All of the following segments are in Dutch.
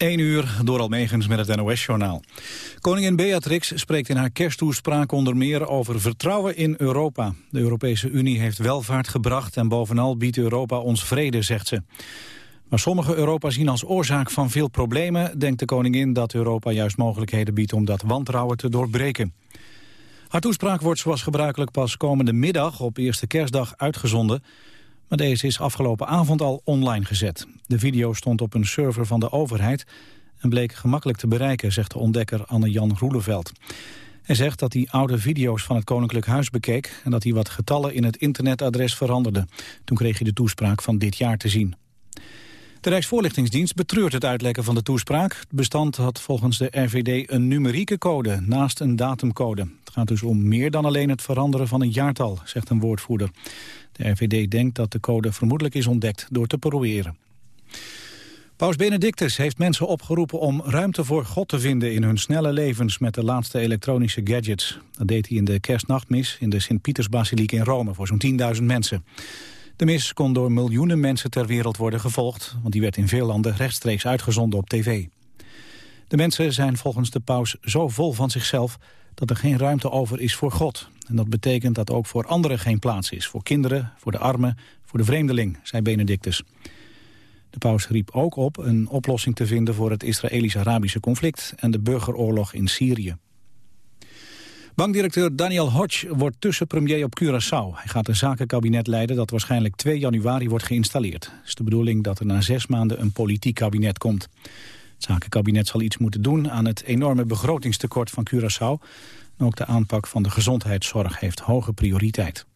1 uur door Almegens met het NOS-journaal. Koningin Beatrix spreekt in haar kersttoespraak onder meer over vertrouwen in Europa. De Europese Unie heeft welvaart gebracht en bovenal biedt Europa ons vrede, zegt ze. Maar sommige Europa zien als oorzaak van veel problemen... denkt de koningin dat Europa juist mogelijkheden biedt om dat wantrouwen te doorbreken. Haar toespraak wordt zoals gebruikelijk pas komende middag op eerste kerstdag uitgezonden... Maar deze is afgelopen avond al online gezet. De video stond op een server van de overheid en bleek gemakkelijk te bereiken, zegt de ontdekker Anne-Jan Roeleveld. Hij zegt dat hij oude video's van het Koninklijk Huis bekeek... en dat hij wat getallen in het internetadres veranderde. Toen kreeg hij de toespraak van dit jaar te zien. De Rijksvoorlichtingsdienst betreurt het uitlekken van de toespraak. Het bestand had volgens de RVD een numerieke code naast een datumcode. Het gaat dus om meer dan alleen het veranderen van een jaartal, zegt een woordvoerder. De RVD denkt dat de code vermoedelijk is ontdekt door te proberen. Paus Benedictus heeft mensen opgeroepen om ruimte voor God te vinden in hun snelle levens met de laatste elektronische gadgets. Dat deed hij in de kerstnachtmis in de Sint-Pietersbasiliek in Rome voor zo'n 10.000 mensen. De mis kon door miljoenen mensen ter wereld worden gevolgd, want die werd in veel landen rechtstreeks uitgezonden op tv. De mensen zijn volgens de paus zo vol van zichzelf dat er geen ruimte over is voor God. En dat betekent dat ook voor anderen geen plaats is. Voor kinderen, voor de armen, voor de vreemdeling, zei Benedictus. De paus riep ook op een oplossing te vinden voor het Israëlisch-Arabische conflict en de burgeroorlog in Syrië. Bankdirecteur Daniel Hodge wordt tussenpremier op Curaçao. Hij gaat een zakenkabinet leiden dat waarschijnlijk 2 januari wordt geïnstalleerd. Het is de bedoeling dat er na zes maanden een politiek kabinet komt. Het zakenkabinet zal iets moeten doen aan het enorme begrotingstekort van Curaçao. ook de aanpak van de gezondheidszorg heeft hoge prioriteit.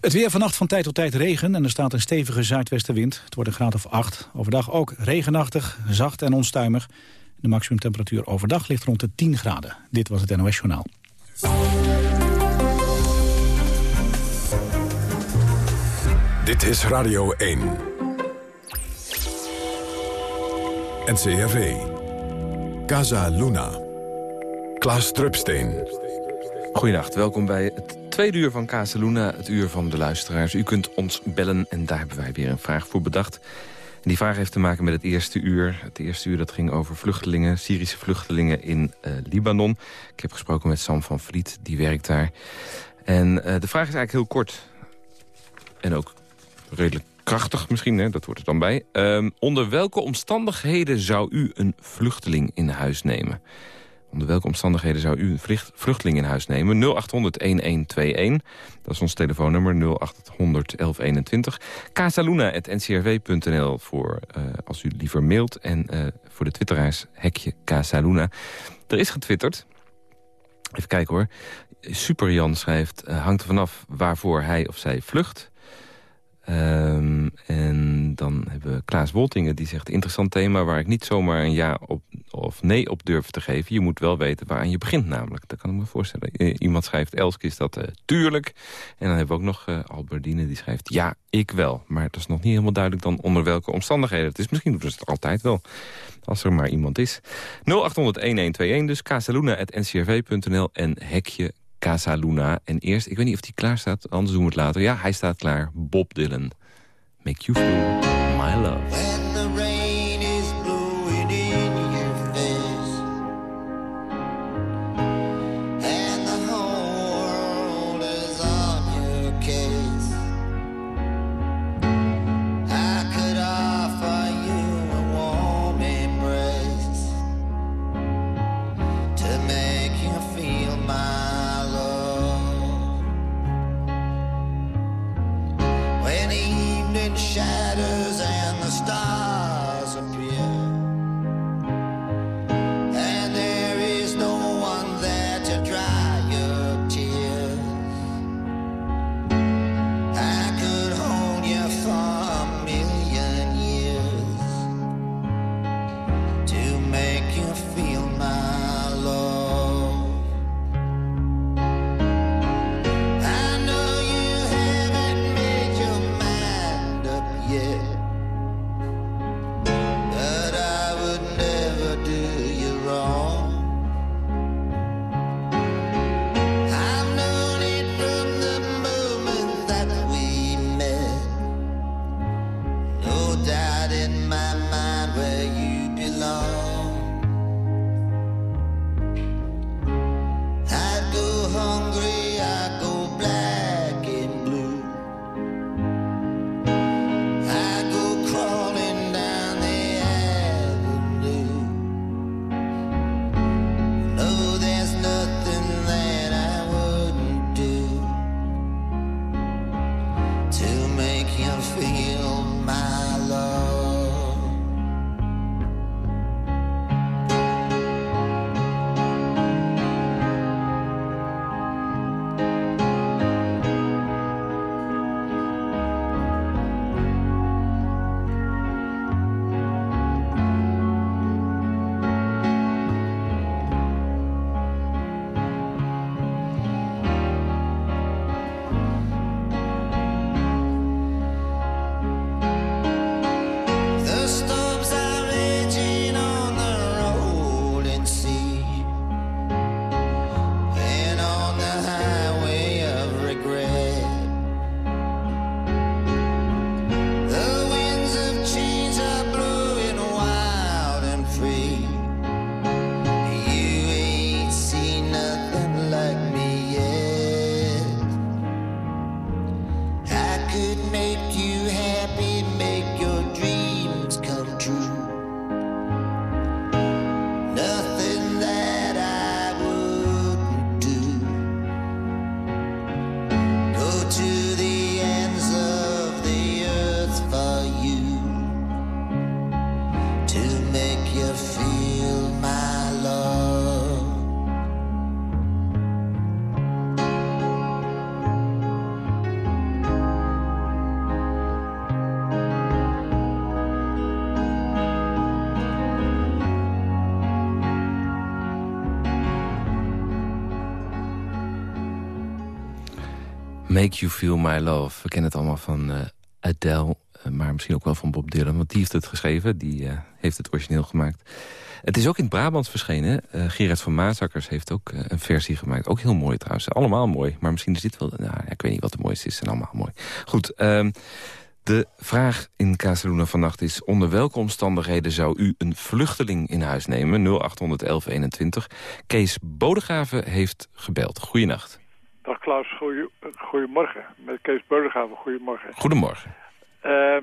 Het weer vannacht van tijd tot tijd regen en er staat een stevige zuidwestenwind. Het wordt een graad of 8. Overdag ook regenachtig, zacht en onstuimig. De maximumtemperatuur overdag ligt rond de 10 graden. Dit was het NOS Journaal. Dit is Radio 1. NCRV. Casa Luna. Klaas Drupsteen. Goedenacht, welkom bij het tweede uur van Casa Luna, het uur van de luisteraars. U kunt ons bellen en daar hebben wij weer een vraag voor bedacht. Die vraag heeft te maken met het eerste uur. Het eerste uur dat ging over vluchtelingen, Syrische vluchtelingen in uh, Libanon. Ik heb gesproken met Sam van Vliet, die werkt daar. En uh, de vraag is eigenlijk heel kort. En ook redelijk krachtig misschien, hè? dat wordt er dan bij. Um, onder welke omstandigheden zou u een vluchteling in huis nemen? Onder welke omstandigheden zou u een vluchteling in huis nemen? 0800-1121, dat is ons telefoonnummer, 0800-1121. casaluna.ncrw.nl voor uh, als u liever mailt. En uh, voor de twitteraars hekje Casaluna. Er is getwitterd. Even kijken hoor. Super Jan schrijft, uh, hangt er vanaf waarvoor hij of zij vlucht. Um, en dan hebben we Klaas Woltingen die zegt... interessant thema waar ik niet zomaar een ja op, of nee op durf te geven. Je moet wel weten waaraan je begint namelijk. Dat kan ik me voorstellen. Iemand schrijft, Elske is dat uh, tuurlijk. En dan hebben we ook nog uh, Albertine die schrijft... ja, ik wel. Maar het is nog niet helemaal duidelijk dan onder welke omstandigheden. Het is misschien doen ze het altijd wel. Als er maar iemand is. 0800-1121 dus casaluna.ncrv.nl en hekje Casa Luna. En eerst, ik weet niet of die klaar staat, anders doen we het later. Ja, hij staat klaar. Bob Dylan. Make you feel my love. Make You Feel My Love. We kennen het allemaal van uh, Adele, uh, maar misschien ook wel van Bob Dylan. Want die heeft het geschreven, die uh, heeft het origineel gemaakt. Het is ook in het Brabants verschenen. Gerard van Maasakkers heeft ook een versie gemaakt. Ook heel mooi trouwens. Allemaal mooi. Maar misschien is dit wel... Nou, ik weet niet wat de mooiste is. Ze zijn allemaal mooi. Goed, um, de vraag in Casaluna vannacht is... onder welke omstandigheden zou u een vluchteling in huis nemen? 081121. Kees Bodegraven heeft gebeld. Goeienacht. Klaus, goeie, goedemorgen. Met Kees Bodegraven, goedemorgen. Goedemorgen. Uh,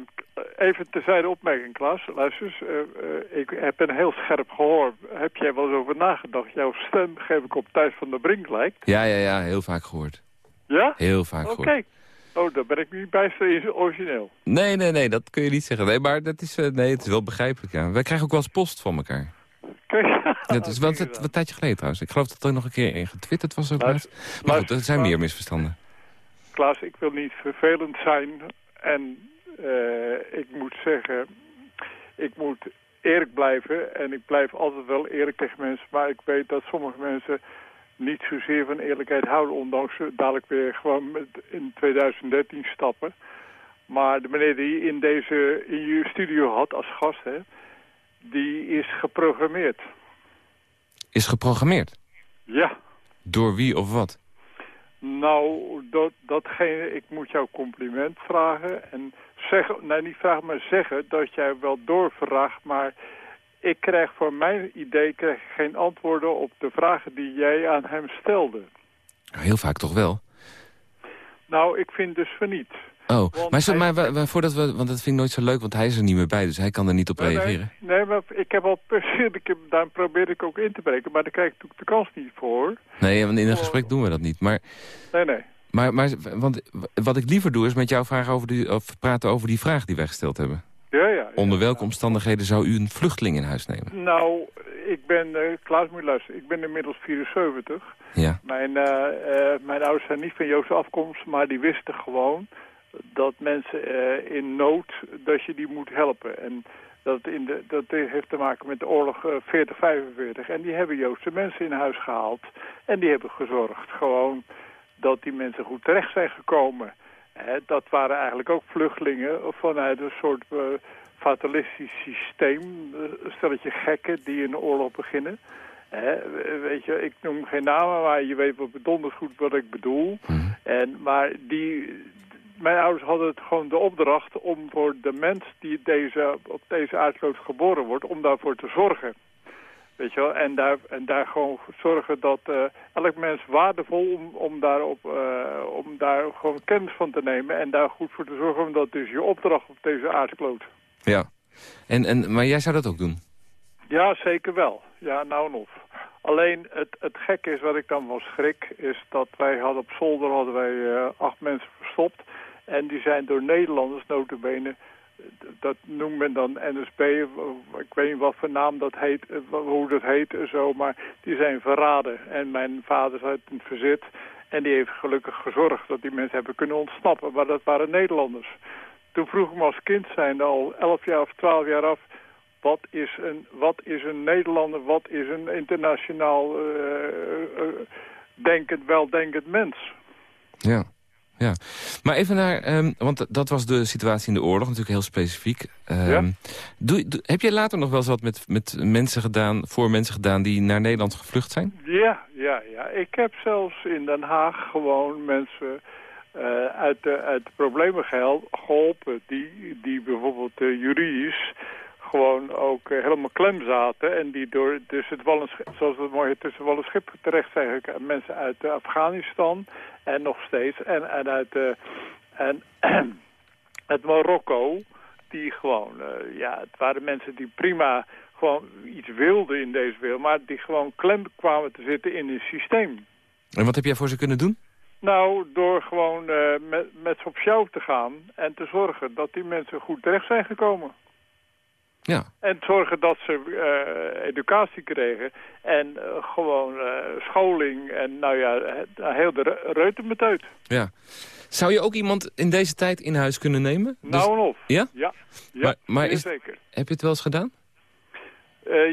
even tezijde opmerking, Klaus. Luister eens, uh, uh, ik heb een heel scherp gehoor. Heb jij wel eens over nagedacht? Jouw stem geef ik op Thijs van der Brink lijkt. Ja, ja, ja, heel vaak gehoord. Ja? Heel vaak Oké. gehoord. Oh, daar ben ik niet bijster origineel. Nee, nee, nee, dat kun je niet zeggen. Nee, maar dat is, uh, nee, het is wel begrijpelijk, ja. Wij krijgen ook wel eens post van elkaar. Kijk, dat is wel een tijdje geleden trouwens. Ik geloof dat er nog een keer in getwitterd was. Ook. Maar goed, er zijn meer misverstanden. Klaas, ik wil niet vervelend zijn. En uh, ik moet zeggen, ik moet eerlijk blijven. En ik blijf altijd wel eerlijk tegen mensen. Maar ik weet dat sommige mensen niet zozeer van eerlijkheid houden, ondanks ze dadelijk weer gewoon met in 2013 stappen. Maar de meneer die in deze in je studio had als gast, hè, die is geprogrammeerd. Is geprogrammeerd? Ja. Door wie of wat? Nou, dat, datgene, ik moet jou compliment vragen en zeggen, nee niet vragen, maar zeggen dat jij wel doorvraagt, maar ik krijg voor mijn idee krijg geen antwoorden op de vragen die jij aan hem stelde. Heel vaak toch wel? Nou, ik vind dus van niet. Oh, want maar, zo, maar, voordat we, want dat vind ik nooit zo leuk, want hij is er niet meer bij, dus hij kan er niet op nee, reageren. Nee, nee, maar ik heb al ik daar probeer ik ook in te breken, maar daar krijg ik natuurlijk de kans niet voor. Nee, want in een gesprek doen we dat niet, maar... Nee, nee. Maar, maar want wat ik liever doe is met jou vragen over die, of praten over die vraag die wij gesteld hebben. Ja, ja. Onder welke omstandigheden zou u een vluchteling in huis nemen? Nou, ik ben, uh, Klaas moet luisteren, ik ben inmiddels 74. Ja. Mijn, uh, uh, mijn ouders zijn niet van Joodse afkomst, maar die wisten gewoon dat mensen in nood, dat je die moet helpen. En dat, in de, dat heeft te maken met de oorlog 40-45. En die hebben Joodse mensen in huis gehaald. En die hebben gezorgd gewoon dat die mensen goed terecht zijn gekomen. He, dat waren eigenlijk ook vluchtelingen vanuit een soort uh, fatalistisch systeem. Een stelletje gekken die in de oorlog beginnen. He, weet je, ik noem geen namen, maar je weet wel bedonderd goed wat ik bedoel. Mm. En, maar die, mijn ouders hadden het gewoon de opdracht om voor de mens die deze, op deze aardkloot geboren wordt, om daarvoor te zorgen. Weet je wel? En daar, en daar gewoon zorgen dat uh, elk mens waardevol om, om, daarop, uh, om daar gewoon kennis van te nemen. En daar goed voor te zorgen, omdat dus je opdracht op deze aardkloot. Ja, en, en, maar jij zou dat ook doen? Ja, zeker wel. Ja, nou en of. Alleen het, het gekke is, wat ik dan wel schrik, is dat wij hadden op zolder hadden wij uh, acht mensen verstopt. En die zijn door Nederlanders notabene dat noemt men dan NSB, ik weet niet wat voor naam dat heet, hoe dat heet zo, maar die zijn verraden. En mijn vader zat in het verzet en die heeft gelukkig gezorgd dat die mensen hebben kunnen ontsnappen, maar dat waren Nederlanders. Toen vroeg ik me als kind zijn al 11 jaar of 12 jaar af, wat is een, wat is een Nederlander, wat is een internationaal uh, uh, denkend, weldenkend mens? Ja. Ja, maar even naar, um, want dat was de situatie in de oorlog, natuurlijk heel specifiek. Um, ja? doe, heb je later nog wel eens wat met, met mensen gedaan, voor mensen gedaan die naar Nederland gevlucht zijn? Ja, ja, ja. Ik heb zelfs in Den Haag gewoon mensen uh, uit, de, uit de problemen geholpen die, die bijvoorbeeld uh, juridisch gewoon ook uh, helemaal klem zaten. En die door dus het Wallenschip, zoals het mooi tussen Wallenschip terecht zijn gekomen. Mensen uit uh, Afghanistan en nog steeds. En, en uit uh, en, het Marokko, die gewoon, ja, het waren mensen die prima gewoon iets wilden in deze wereld. Maar die gewoon klem kwamen te zitten in het systeem. En wat heb jij voor ze kunnen doen? Nou, door gewoon uh, met, met ze op show te gaan en te zorgen dat die mensen goed terecht zijn gekomen. Ja. En zorgen dat ze uh, educatie kregen en uh, gewoon uh, scholing en nou ja, heel de reutemeteut. Ja. Zou je ook iemand in deze tijd in huis kunnen nemen? Nou en of. Ja? Ja, ja maar, maar is, zeker. Heb je het wel eens gedaan?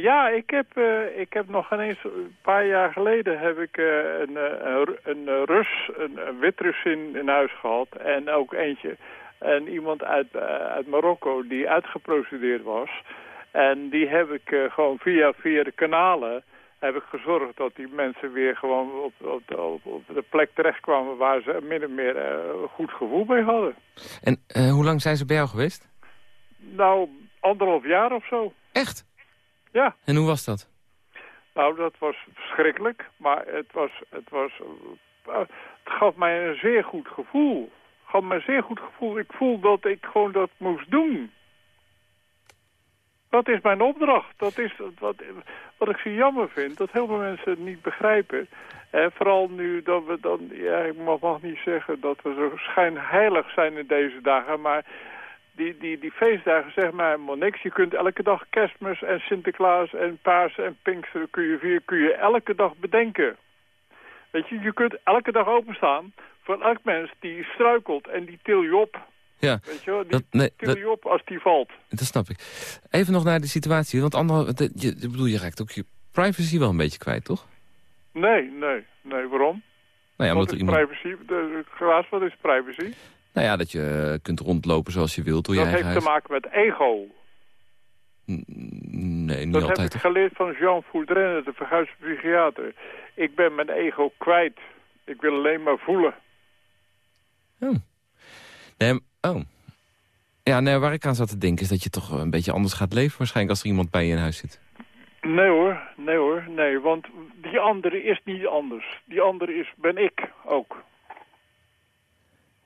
Ja, ik heb, ik heb nog ineens een paar jaar geleden heb ik een, een, een, Rus, een, een Witrus in, in huis gehad. En ook eentje. En iemand uit, uit Marokko die uitgeprocedeerd was. En die heb ik gewoon via, via de kanalen heb ik gezorgd dat die mensen weer gewoon op, op, op, op de plek terechtkwamen waar ze min of meer een goed gevoel bij hadden. En hoe lang zijn ze bij jou geweest? Nou, anderhalf jaar of zo. Echt? Ja. En hoe was dat? Nou, dat was verschrikkelijk, maar het, was, het, was, uh, het gaf mij een zeer goed gevoel. Gaf een zeer goed gevoel. Ik voel dat ik gewoon dat moest doen. Dat is mijn opdracht. Dat is wat, wat ik zo jammer vind, dat heel veel mensen het niet begrijpen. En vooral nu dat we dan, ja, ik mag niet zeggen dat we zo schijnheilig zijn in deze dagen, maar die, die, die feestdagen zeg maar helemaal niks. Je kunt elke dag kerstmis en Sinterklaas en Pasen en Pinksteren kun je, vieren, kun je elke dag bedenken. Weet je, je kunt elke dag openstaan voor elk mens die struikelt en die til je op. Ja, Weet je wel, die dat, nee, til je op als die valt. Dat snap ik. Even nog naar de situatie, want andere, je, ik bedoel, je raakt ook je privacy wel een beetje kwijt, toch? Nee, nee, nee. Waarom? Nou ja, wat is iemand... privacy? De, glaas, wat is privacy? Nou ja, dat je kunt rondlopen zoals je wilt door dat je heeft te maken met ego. Nee, niet dat altijd. Dat heb ik geleerd van Jean Foudrenne, de verguisde psychiater. Ik ben mijn ego kwijt. Ik wil alleen maar voelen. Oh. Nee, oh. Ja, nee, waar ik aan zat te denken is dat je toch een beetje anders gaat leven... waarschijnlijk als er iemand bij je in huis zit. Nee hoor, nee hoor, nee. Want die andere is niet anders. Die andere is, ben ik ook.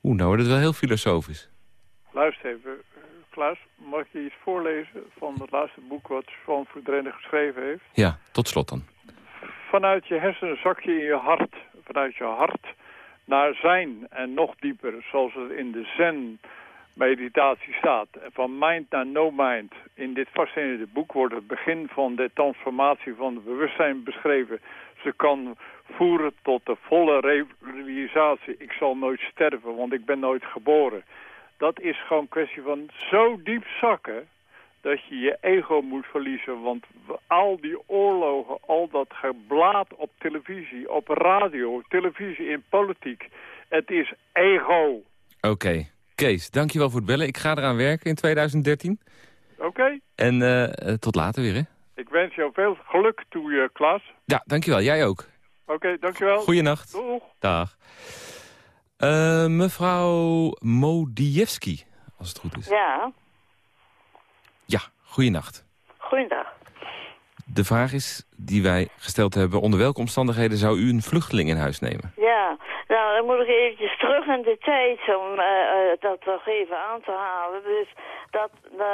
Oeh, nou wordt het wel heel filosofisch. Luister even, Klaas, mag je iets voorlezen van het laatste boek wat Van Verdrenne geschreven heeft? Ja, tot slot dan. Vanuit je hersenen zak je in je hart, vanuit je hart naar zijn en nog dieper, zoals het in de zen meditatie staat. Van mind naar no mind. In dit fascinerende boek wordt het begin van de transformatie van het bewustzijn beschreven. Ze kan voeren tot de volle realisatie. Ik zal nooit sterven, want ik ben nooit geboren. Dat is gewoon een kwestie van zo diep zakken dat je je ego moet verliezen. Want al die oorlogen, al dat geblaad op televisie, op radio, televisie in politiek. Het is ego. Oké. Kees, dankjewel voor het bellen. Ik ga eraan werken in 2013. Oké. En uh, tot later weer, hè? Ik wens jou veel geluk toe, uh, Klaas. Ja, dankjewel. Jij ook. Oké, okay, dankjewel. Goeienacht. Doeg. Dag. Uh, mevrouw Modiewski, als het goed is. Ja. Ja, goeienacht. Goeiedag. De vraag is, die wij gesteld hebben... onder welke omstandigheden zou u een vluchteling in huis nemen? Ja, nou, dan moet ik eventjes terug in de tijd om uh, dat nog even aan te halen. Dus dat, uh,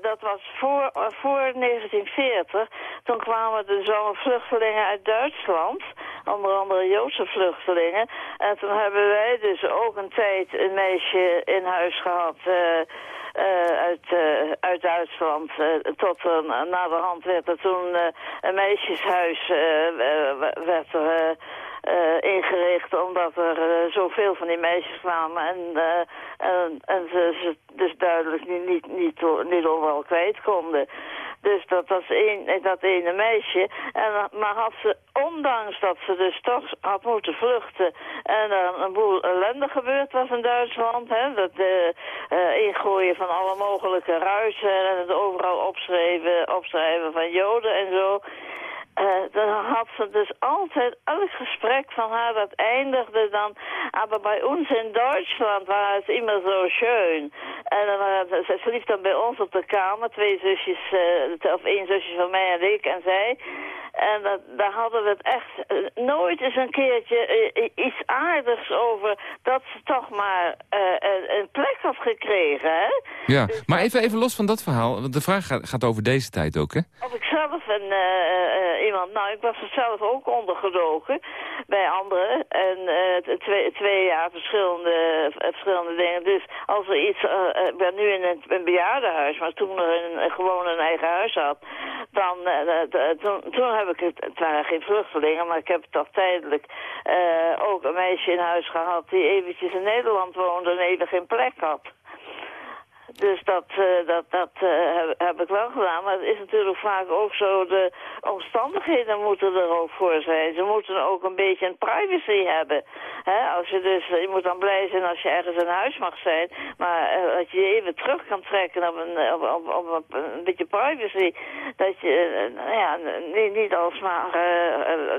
dat was voor, voor 1940. Toen kwamen er zo'n vluchtelingen uit Duitsland. Onder andere Joodse vluchtelingen. En toen hebben wij dus ook een tijd een meisje in huis gehad... uit, uh, uit Duitsland. Uh, tot na de hand werd er toen een meisjeshuis werd er, ingericht... omdat er zoveel van die meisjes kwamen en, en, en ze, ze dus duidelijk niet, niet, niet, niet overal kwijt konden. Dus dat was een, dat ene meisje. En, maar had ze, ondanks dat ze dus toch had moeten vluchten... en er een boel ellende gebeurd was in Duitsland... Hè, dat uh, ingooien van alle mogelijke ruisen... en het overal opschrijven, opschrijven van joden en zo... Uh, dan had ze dus altijd, elk gesprek van haar, dat eindigde dan, maar bij ons in Duitsland was het immer zo schön. En dan, uh, ze, ze liep dan bij ons op de kamer, twee zusjes, uh, of één zusje van mij en ik en zij. En dat, daar hadden we het echt nooit eens een keertje iets aardigs over dat ze toch maar uh, een plek had gekregen. Hè? Ja, dus maar even, even los van dat verhaal, want de vraag gaat, gaat over deze tijd ook, hè? Of ik zelf een, iemand, nou ik was er zelf ook ondergedoken bij anderen. En twee, twee jaar verschillende, verschillende dingen. Dus als er iets, ik ben nu in een, bejaardenhuis, maar toen er een, gewoon een eigen huis had, dan toen, toen heb ik het, het waren geen vluchtelingen, maar ik heb toch tijdelijk uh, ook een meisje in huis gehad die eventjes in Nederland woonde en even geen plek had. Dus dat, uh, dat, dat uh, heb, heb, ik wel gedaan. Maar het is natuurlijk vaak ook zo, de omstandigheden moeten er ook voor zijn. Ze moeten ook een beetje een privacy hebben. He, als je, dus, je moet dan blij zijn als je ergens in huis mag zijn. Maar uh, dat je even terug kan trekken op een, op, op, op een beetje privacy. Dat je nou ja, niet, niet alsmaar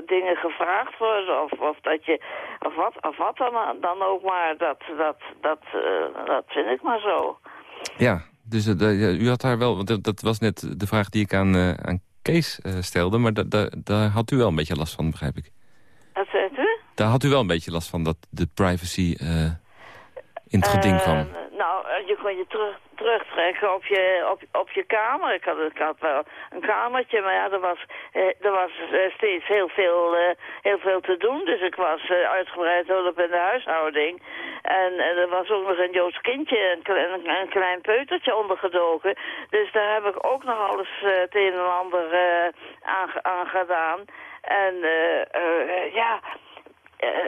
dingen gevraagd worden. Of, of dat je, of wat, of wat dan, dan ook maar. Dat, dat, dat, dat vind ik maar zo. Ja, dus uh, u had daar wel, want dat, was net de vraag die ik aan, uh, aan Kees uh, stelde... maar daar had u wel een beetje last van, begrijp ik. Wat zegt u? Daar had u wel een beetje last van, dat de privacy in het geding kwam. Nou, je kon je terug, terugtrekken op je, op, op je kamer. Ik had, ik had wel een kamertje, maar ja, er was, eh, er was eh, steeds heel veel, eh, heel veel te doen. Dus ik was uitgebreid hulp in de huishouding. En er was ook nog een Joods kindje, een, een, een, klein peutertje ondergedoken. Dus daar heb ik ook nog alles het een en ander aan, aan gedaan. En ja... Uh,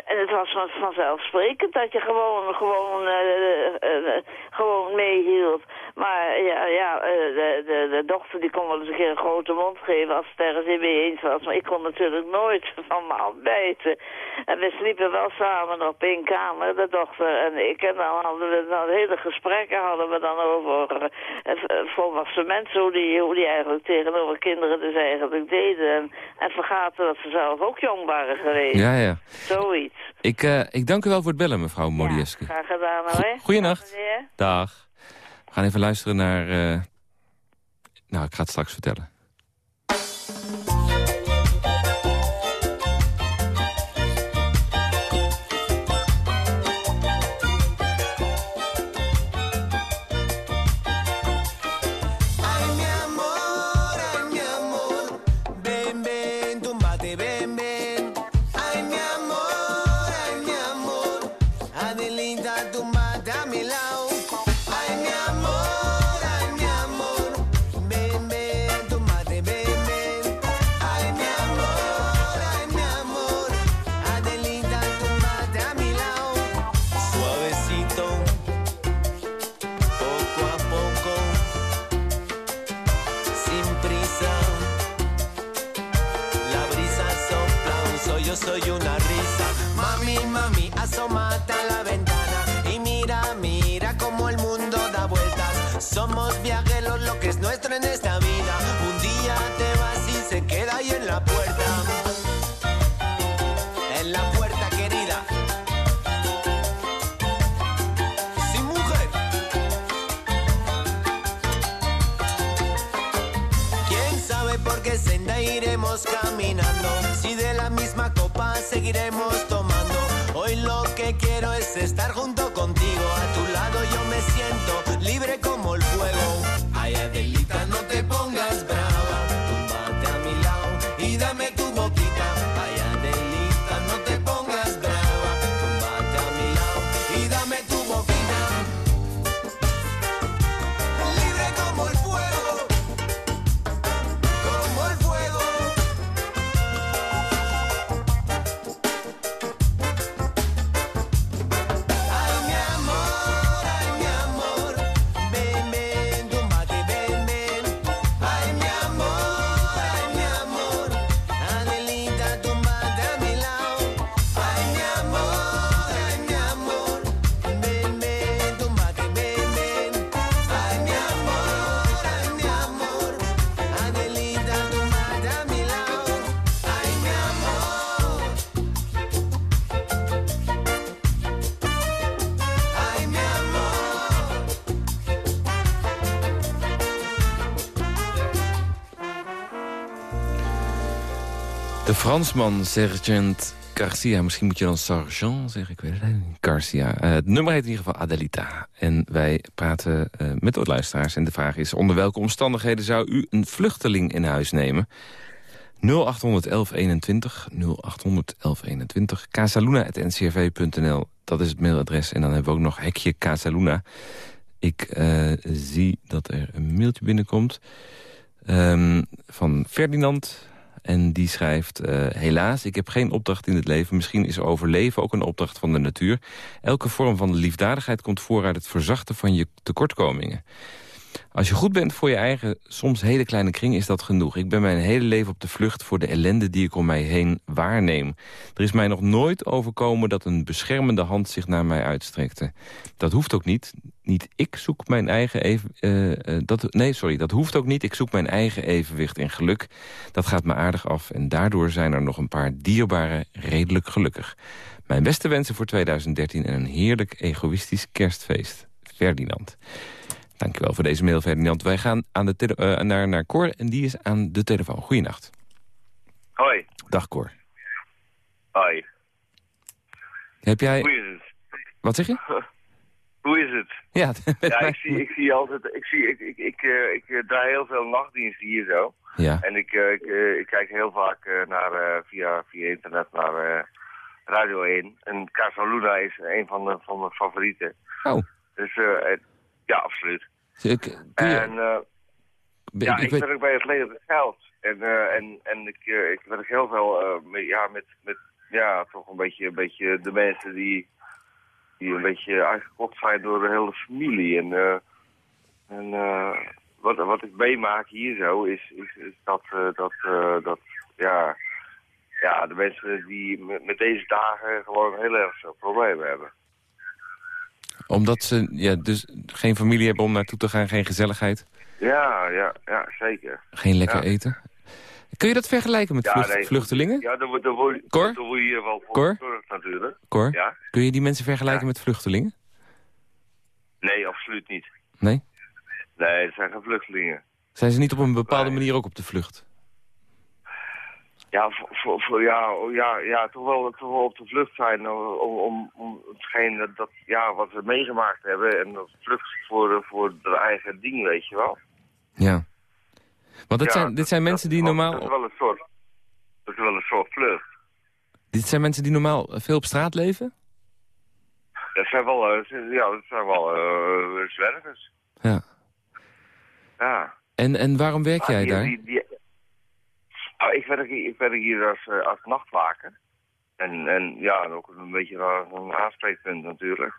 en het was van, vanzelfsprekend dat je gewoon, gewoon, uh, uh, gewoon meehield. Maar ja, ja de, de, de, dochter die kon wel eens een keer een grote mond geven als het ergens in mee eens was. Maar ik kon natuurlijk nooit van me afbijten. En we sliepen wel samen op één kamer, de dochter en ik. En dan hadden we dan hele gesprekken hadden we dan over volwassen mensen, hoe die, hoe die eigenlijk tegenover kinderen dus eigenlijk deden. En, en vergaten dat ze zelf ook jong waren geweest. Ja, ja. Zoiets. Ik, uh, ik dank u wel voor het bellen, mevrouw Modieske. Ja, graag gedaan hoor. Goeienacht. Dag. We gaan even luisteren naar... Uh... Nou, ik ga het straks vertellen. Fransman Sergeant Garcia. Misschien moet je dan Sergeant zeggen, ik weet het niet. Garcia. Eh, het nummer heet in ieder geval Adelita. En wij praten eh, met de luisteraars. En de vraag is, onder welke omstandigheden zou u een vluchteling in huis nemen? 0800 1121, 0800 1121, casaluna.ncrv.nl. Dat is het mailadres. En dan hebben we ook nog hekje Casaluna. Ik eh, zie dat er een mailtje binnenkomt. ehm, van Ferdinand. En die schrijft, eh, helaas, ik heb geen opdracht in het leven. Misschien is overleven ook een opdracht van de natuur. Elke vorm van liefdadigheid komt voor uit het verzachten van je tekortkomingen. Als je goed bent voor je eigen, soms hele kleine kring, is dat genoeg. Ik ben mijn hele leven op de vlucht voor de ellende die ik om mij heen waarneem. Er is mij nog nooit overkomen dat een beschermende hand zich naar mij uitstrekte. Dat hoeft ook niet. Niet ik zoek mijn eigen even, eh, eh, dat, nee, sorry, dat hoeft ook niet. Ik zoek mijn eigen evenwicht en geluk. Dat gaat me aardig af en daardoor zijn er nog een paar dierbare redelijk gelukkig. Mijn beste wensen voor 2013 en een heerlijk egoïstisch kerstfeest. Ferdinand. Dankjewel voor deze mail, Ferdinand. Wij gaan aan de eh, naar, naar Cor en die is aan de telefoon. Goeienacht. Hoi. Dag Cor. Hoi. Heb jij... Hoe is het? Wat zeg je? Hoe is het? Ja, Ja, ik zie, ik zie altijd, ik zie, ik, ik, ik, eh, ik eh, draai heel veel nachtdiensten hier zo. ja. En ik, ik, ik kijk heel vaak naar, via, via internet naar Radio 1. En Casa Luna is een van, de, van mijn favorieten. Oh, Dus ja, absoluut. ik, kun je, En eh, ben- ja, ik ik, weet, werk bij het Leger des Geld. En, eh, en, en ik, eh, ik werk heel veel met, ja, met, met ja, toch een beetje, een beetje de mensen die, die een beetje uitgekocht zijn door de hele familie. En, eh, en wat, wat ik meemaak hier zo is, is, is dat, dat, dat ja, ja, de mensen die met, met deze dagen gewoon heel erg veel problemen hebben. Omdat ze ja, dus geen familie hebben om naartoe te gaan, geen gezelligheid, Ja, ja, ja, zeker. geen lekker Ja. eten. Kun je dat vergelijken met Ja, vlucht- nee, vluchtelingen? Ja, daar, word, je hier wel voor Cor? natuurlijk. Cor, Ja? kun je die mensen vergelijken Ja. met vluchtelingen? Nee, absoluut niet. Nee? Nee, het zijn geen vluchtelingen. Zijn ze niet op een bepaalde Nee. manier ook op de vlucht? Ja, voor, voor, ja, ja, ja toch, wel, toch wel op de vlucht zijn om, om, om hetgeen dat, dat, ja, wat we meegemaakt hebben. En dat vlucht voor, voor de eigen ding, weet je wel. Ja. Want dit, Ja, zijn, dit zijn dat- mensen dat die normaal... Dat is wel een soort, dat is wel een soort vlucht. Dit zijn mensen die normaal veel op straat leven? Dat zijn wel, eh, ja, dat zijn wel eh, zwervers. Ja. Ja. En, en waarom werk jij die- daar? die- die- Nou, ik, werk, hier- ik werk hier als, eh, als nachtwaker. En, en ja, ook een beetje een aanspreekpunt natuurlijk.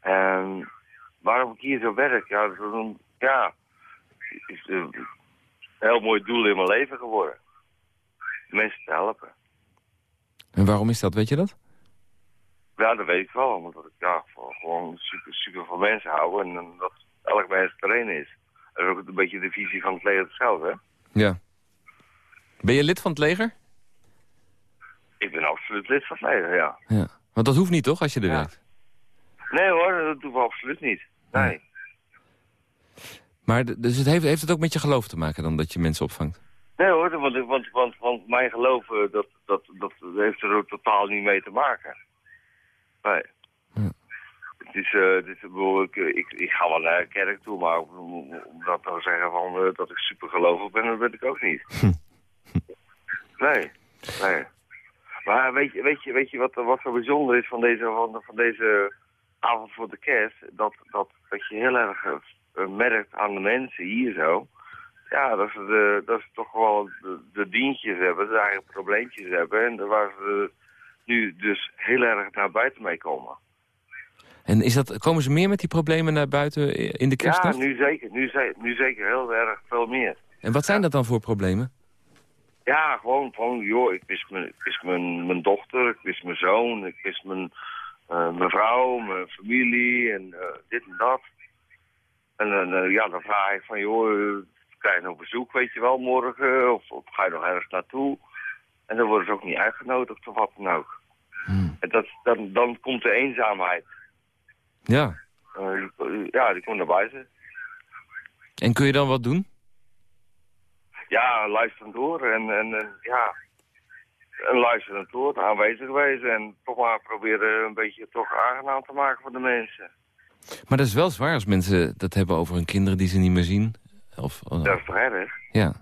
En waarom ik hier zo werk, ja, dat is een, ja, is een heel mooi doel in mijn leven geworden. Mensen te helpen. En waarom is dat, weet je dat? Ja, dat weet ik wel, omdat ik ja, gewoon super, super van mensen hou en, en dat elk mens er één is. Dat is ook een beetje de visie van het leger zelf, hè. Ja. Ben je lid van het leger? Ik ben absoluut lid van het leger, ja. Ja. Want dat hoeft niet, toch, als je er Ja. werkt? Nee hoor, dat doen we absoluut niet. Nee. Maar dus het heeft, heeft het ook met je geloof te maken dan, dat je mensen opvangt? Nee hoor, want, want, want, want mijn geloof, eh, dat, dat, dat heeft er ook totaal niet mee te maken. Nee. Ja. Het is, eh, het is, ik, ik, ik, ga wel naar de kerk toe, maar om, om, dat te zeggen van, eh, dat ik super gelovig ben, dat ben ik ook niet. nee, nee. Maar weet je, weet je, weet je wat, wat zo bijzonder is van deze, van, van deze avond voor de kerst? Dat, dat, dat je heel erg eh, merkt aan de mensen hier zo. Ja, dat ze, de, dat ze toch wel de, de dientjes hebben, de eigen probleempjes hebben. En waar ze nu dus heel erg naar buiten mee komen. En is dat, komen ze meer met die problemen naar buiten in de Ja, kerstnacht? nu zeker. Nu, nu zeker heel erg veel meer. En wat zijn dat dan voor problemen? Ja, gewoon, gewoon joh, ik wist, mijn, ik wist mijn, mijn dochter, ik wist mijn zoon, ik wist mijn, eh, mijn vrouw, mijn familie en eh, dit en dat. En dan eh, ja, dan vraag ik van, joh, krijg je nog bezoek, weet je wel, morgen? Of, of ga je nog ergens naartoe? En dan worden ze ook niet uitgenodigd of wat dan ook. Hmm. En dat, dan, dan komt de eenzaamheid. Ja. Ja, die komt naar buiten. En kun je dan wat doen? Ja, luisterend door en, en, en ja, een luisterend door, aanwezig wezen en toch maar proberen een beetje toch aangenaam te maken voor de mensen. Maar dat is wel zwaar als mensen dat hebben over hun kinderen die ze niet meer zien. Of, oh, Dat is toch erg? ja.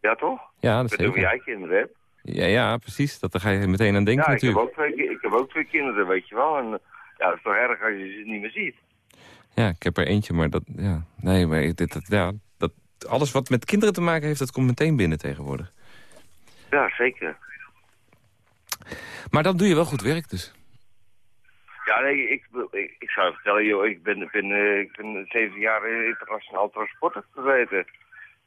Ja, toch? Ja, dat is jij kinderen hebt. Ja, ja, precies. Dat, daar ga je meteen aan denken ja, ik heb, natuurlijk. ook twee, ik heb ook twee kinderen, weet je wel. En eh, ja, dat is toch erg als je ze niet meer ziet. Ja, ik heb er eentje, maar dat... Ja, nee, maar dit, dat, ja, alles wat met kinderen te maken heeft, dat komt meteen binnen tegenwoordig. Ja, zeker. Maar dan doe je wel goed werk dus. Ja, nee, ik, ik, ik zou vertellen, joh, ik ben, ben, eh, ik ben zeven jaar in internationaal transport gezeten.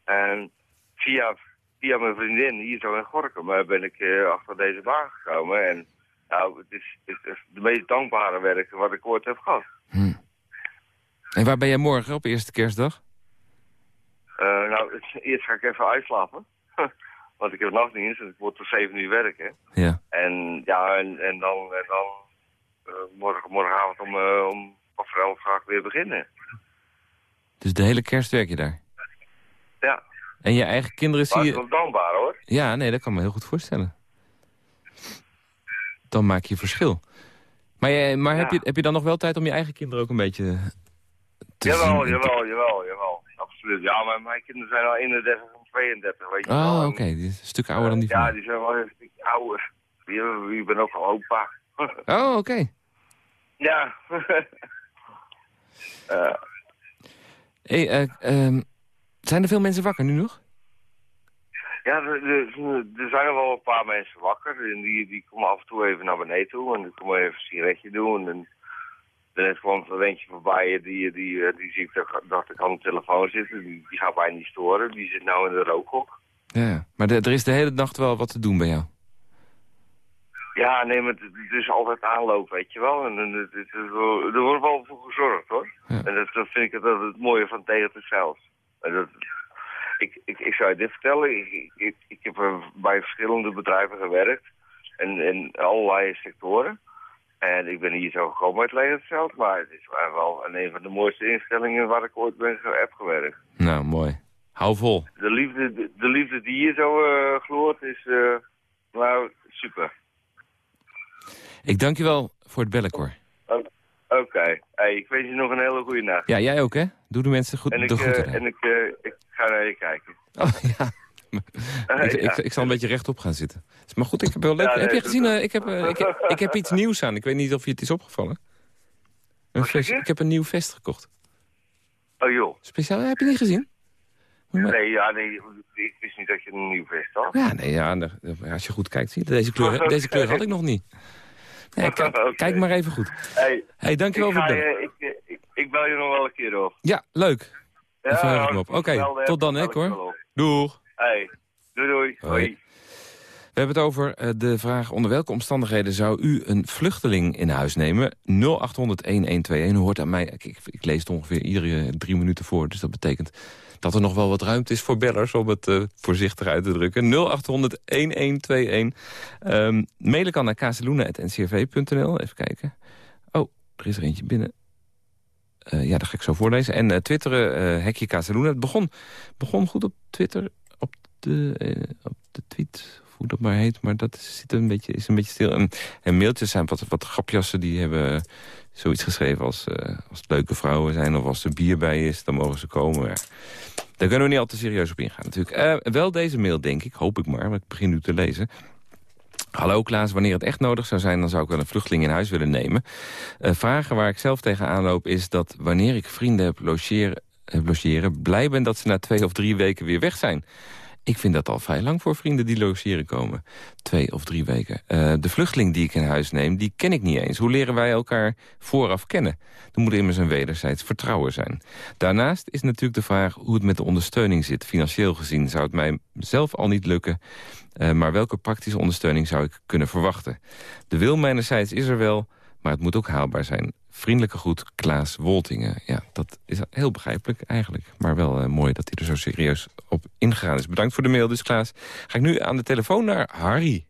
En via, via mijn vriendin hier zo in Gorkum eh, ben ik eh, achter deze baan gekomen. En nou, het is, het is de meest dankbare werk wat ik ooit heb gehad. Hm. En waar ben jij morgen op eerste kerstdag? Eh, nou, eerst ga ik even uitslapen. Want ik heb nachtdienst en ik moet tot zeven uur werken. Ja. En ja, en, en dan, en dan eh, morgen, morgenavond om, eh, om voor elf ga ik weer beginnen. Dus de hele kerst werk je daar. Ja, En je eigen kinderen maar zie je... wel dankbaar hoor. Ja, nee, dat kan me heel goed voorstellen. Dan maak je verschil. Maar, je, maar heb, je, heb je dan nog wel tijd om je eigen kinderen ook een beetje te Jawel, zien? jawel, jawel, jawel. Ja, maar mijn kinderen zijn al 31 en 32, weet je. Oh, oké. Die is een stuk ouder dan die van Ja, die zijn wel een stuk ouder. Je bent ook al opa. Oh, oké. ja. Eh, Hey, eh, ehm, zijn er veel mensen wakker nu nog? ja, er, er- zijn wel een paar mensen wakker. En die, die komen af en toe even naar beneden toe. En die komen even een sigaretje doen. En er kwam er eentje voorbij. Die, die, eh, die zie ik dat ik aan de telefoon zit. Die, die gaat mij niet storen. Die zit nou in de rookhok. Ja, maar de- er is de hele nacht wel wat te doen bij jou. Ja, nee, maar het, is altijd aanloop, weet je wel. En, het, het is er wordt wel voor gezorgd, hoor. Ja. En dat, dat vind ik het, dat het mooie van tegen het. En dat, ik, ik, ik zou je dit vertellen. Ik, ik, ik heb er bij verschillende bedrijven gewerkt. En in allerlei sectoren. En ik ben hier zo gekomen uit Levensveld. Maar het is wel een, van de mooiste instellingen waar ik ooit ben heb gewerkt. Nou, mooi. Hou vol. De liefde, de, de liefde die hier zo eh gloort is... eh, nou, super. Ik dank je wel voor het bellen, Cor. Oké. Hey, ik wens je nog een hele goede nacht. Ja, jij ook, hè? Doe de mensen goed, en ik, de groeten. eh, en ik, ik ga naar je kijken. Oh, ja. ik, ja. ik, ik zal een beetje rechtop gaan zitten. Maar goed, ik heb wel leuk. Ja, heb je gezien? eh, ik, heb, eh, ik, heb, ik heb iets nieuws aan. Ik weet niet of je het is opgevallen. Een vest, ik heb een nieuw vest gekocht. Oh joh. Speciaal, heb je niet gezien? Maar- Nee, ja, nee, ik wist niet dat je een nieuw vest had. Ja, nee, ja, als je goed kijkt, zie je. Deze kleur, deze kleur had ik nog niet. Nee, kijk, maar even goed. Hey, hey, dankjewel voor het bellen. je, ik, eh, ik, ik bel je nog wel een keer op. Ja, leuk. Ja, Oké, tot dan, hè, hoor. Doeg. Hey, doei doei. Hoi. Hoi. We hebben het over eh, de vraag onder welke omstandigheden zou u een vluchteling in huis nemen? 0800-1121 hoort aan mij, ik, lees het ongeveer iedere drie minuten voor, dus dat betekent dat er nog wel wat ruimte is voor bellers, om het eh, voorzichtig uit te drukken. 0800-1121. Ehm mailen kan naar kazeluna.ncrv.nl. Even kijken. Oh, er is er eentje binnen. Eh, ja, dat ga ik zo voorlezen. En eh, twitteren, hekje Casaluna. Het begon, begon goed op Twitter, op de, eh, op de tweet, of hoe dat maar heet. Maar dat zit een beetje, is een beetje stil. En, mailtjes zijn wat, wat grapjassen die hebben zoiets geschreven als, eh, als het leuke vrouwen zijn... of als er bier bij is, dan mogen ze komen. Daar kunnen we niet al te serieus op ingaan natuurlijk. Eh, wel deze mail, denk ik, hoop ik maar, want ik begin nu te lezen. Hallo Klaas, wanneer het echt nodig zou zijn... dan zou ik wel een vluchteling in huis willen nemen. Eh, vragen waar ik zelf tegenaan loop is dat wanneer ik vrienden heb logeren, logeren... blij ben dat ze na twee of drie weken weer weg zijn. Ik vind dat al vrij lang voor vrienden die logeren komen. Twee of drie weken. Eh, de vluchteling die ik in huis neem, die ken ik niet eens. Hoe leren wij elkaar vooraf kennen? Er moet immers een wederzijds vertrouwen zijn. Daarnaast is natuurlijk de vraag hoe het met de ondersteuning zit. Financieel gezien zou het mij zelf al niet lukken. Eh, maar welke praktische ondersteuning zou ik kunnen verwachten? De wil mijnerzijds is er wel, maar het moet ook haalbaar zijn. Vriendelijke groet, Klaas Woltingen. Ja, dat is heel begrijpelijk eigenlijk. Maar wel eh, mooi dat hij er zo serieus op ingegaan is. Bedankt voor de mail dus, Klaas. Ga ik nu aan de telefoon naar Harry.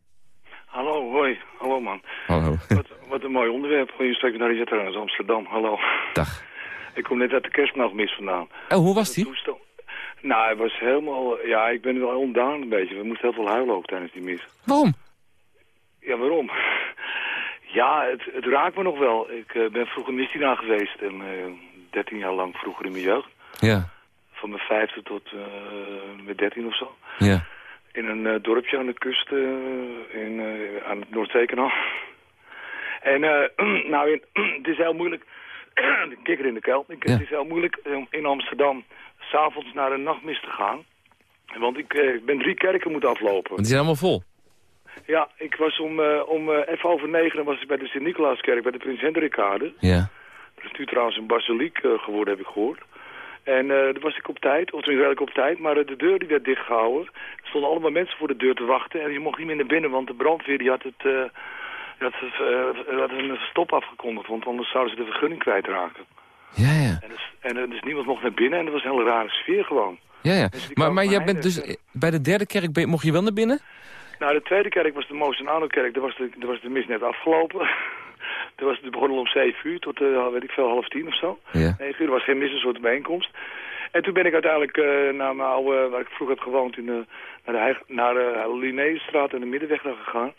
Hallo, hoi. Hallo man. Hallo. Wat, wat een mooi onderwerp. Je spreekt naar Jetta uit Amsterdam. Hallo. Dag. Ik kom net uit de kerstnachtmis vandaan. Oh, hoe was die? Nou, hij was helemaal... Ja, ik ben wel ontdaan een beetje. We moesten heel veel huilen ook tijdens die mis. Waarom? Ja, waarom? Ja, het, het raakt me nog wel. Ik eh, ben vroeger misdienaar geweest. En eh 13 jaar lang vroeger in mijn jeugd. Ja, Van mijn vijfde tot eh mijn dertien of zo. ja. In een dorpje aan de kust, in, aan het Noordzeekanaal. En nou, in, het is heel moeilijk. de kikker in de. Ik- Ja. Het is heel moeilijk om in Amsterdam s'avonds naar een nachtmis te gaan. Want ik eh, ben drie kerken moeten aflopen. Want die zijn allemaal vol. Ja, ik was om, eh, om eh, even over negen was ik bij de Sint-Nicolaaskerk bij de Prins Hendrikade. Ja. Dat is nu trouwens een basiliek eh, geworden, heb ik gehoord. En eh daar was ik op tijd, of tenminste redelijk op tijd, maar de deur die werd dichtgehouden. Er stonden allemaal mensen voor de deur te wachten en je mocht niet meer naar binnen, want de brandweer die had het... eh, had, eh, had een stop afgekondigd, want anders zouden ze de vergunning kwijtraken. Ja, ja. En dus, en, dus niemand mocht naar binnen en dat was een hele rare sfeer gewoon. ja, ja. Dus Maar, maar jij bent dus... Bij de derde kerk mocht je wel naar binnen? Nou, de tweede kerk was de Mozenano-kerk. Daar was de, daar was de mis net afgelopen. Daar was het begonnen om 7 uur tot, eh, weet ik veel, half tien of zo. Ja. 9 uur was geen mis, een soort bijeenkomst. En toen ben ik uiteindelijk eh, naar mijn oude, waar ik vroeger heb gewoond, in de, naar de, Heig- naar de Linnéestraat en de Middenweg daar gegaan.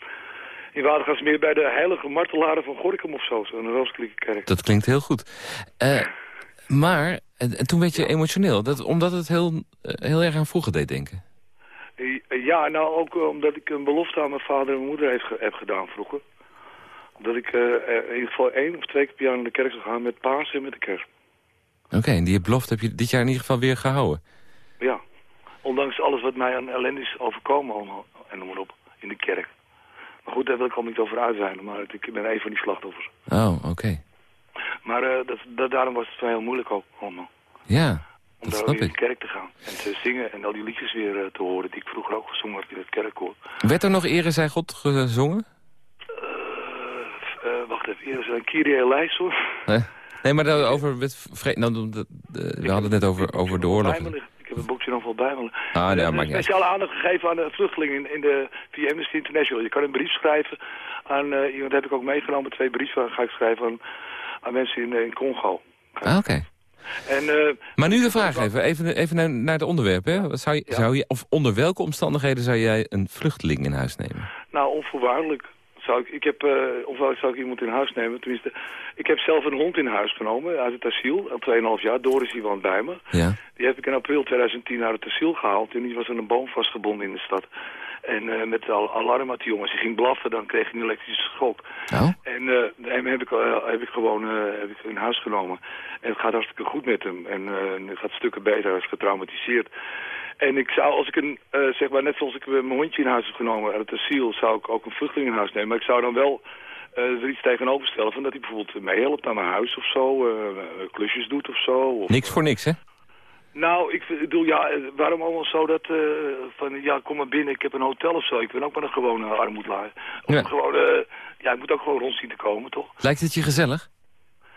In Watergasmeer bij de heilige martelaren van Gorinchem of zo, zo'n Roosklieke kerk. Dat klinkt heel goed. Eh, maar, en, en toen werd je emotioneel. Dat, omdat het heel, heel erg aan vroeger deed denken. Eh, Ja, nou ook omdat ik een belofte aan mijn vader en mijn moeder heeft, ge- heb gedaan vroeger. Dat ik eh, in ieder geval één of twee keer per jaar naar de kerk zou gaan met paas en met de kerst. Oké, en die belofte heb je dit jaar in ieder geval weer gehouden. Ja, ondanks alles wat mij aan ellende is overkomen en noem maar op, in de kerk. Maar goed, daar wil ik al niet over uitweiden, maar het- ik ben een van die slachtoffers. Oh, oké. Maar dat, dat, daarom was het wel heel moeilijk ook allemaal. Ja, Om dat daar weer in de kerk te gaan en te zingen en al die liedjes weer eh, te horen die ik vroeger ook gezongen had in het kerkkoor. Werd er nog Ere zij God gezongen? Eh, wacht even, is een Kyrie eleison. Nee, nee maar over... nou, we hadden het net over, over de oorlog. Ik heb een boekje nog wel bij me. Ah, maakt uit. speciale aandacht gegeven aan de vluchtelingen in, in de, via Amnesty International. Je kan een brief schrijven aan, iemand heb ik ook meegenomen, twee brieven ga ik schrijven aan, aan mensen in, in Congo. Ah, oké. En, eh, Maar nu de vraag even, even, even naar, naar het onderwerp. Hè? Wat Zou je, Ja. zou je, of onder welke omstandigheden zou jij een vluchteling in huis nemen? nou, onvoorwaardelijk. Zou ik, ik heb, onvoorwaardelijk zou ik iemand in huis nemen. Tenminste, ik heb zelf een hond in huis genomen uit het asiel. Al 2,5 jaar. Doris die woont bij me. Ja. Die heb ik in april 2010 uit het asiel gehaald. En die was aan een boom vastgebonden in de stad. En eh, met al alarm had die jongen. Als hij ging blaffen, dan kreeg hij een elektrische schok. Nou? En eh, hem heb ik, eh, heb ik gewoon heb ik in huis genomen. En het gaat hartstikke goed met hem. En het gaat stukken beter. Hij is getraumatiseerd. En ik zou, als ik een, zeg maar, net zoals ik mijn hondje in huis heb genomen uit het asiel, zou ik ook een vluchteling in huis nemen. Maar ik zou dan wel er iets tegenover stellen van dat hij bijvoorbeeld meehelpt naar mijn huis of zo, klusjes doet of zo. Of, Niks voor niks, hè? Nou, ik bedoel, ja, eh, waarom allemaal zo dat, eh, van, ja, kom maar binnen, ik heb een hotel of zo. Ik ben ook maar een gewone armoedelaar. Of Ja. een gewone, ja, ik moet ook gewoon rond zien te komen, toch? Lijkt het je gezellig?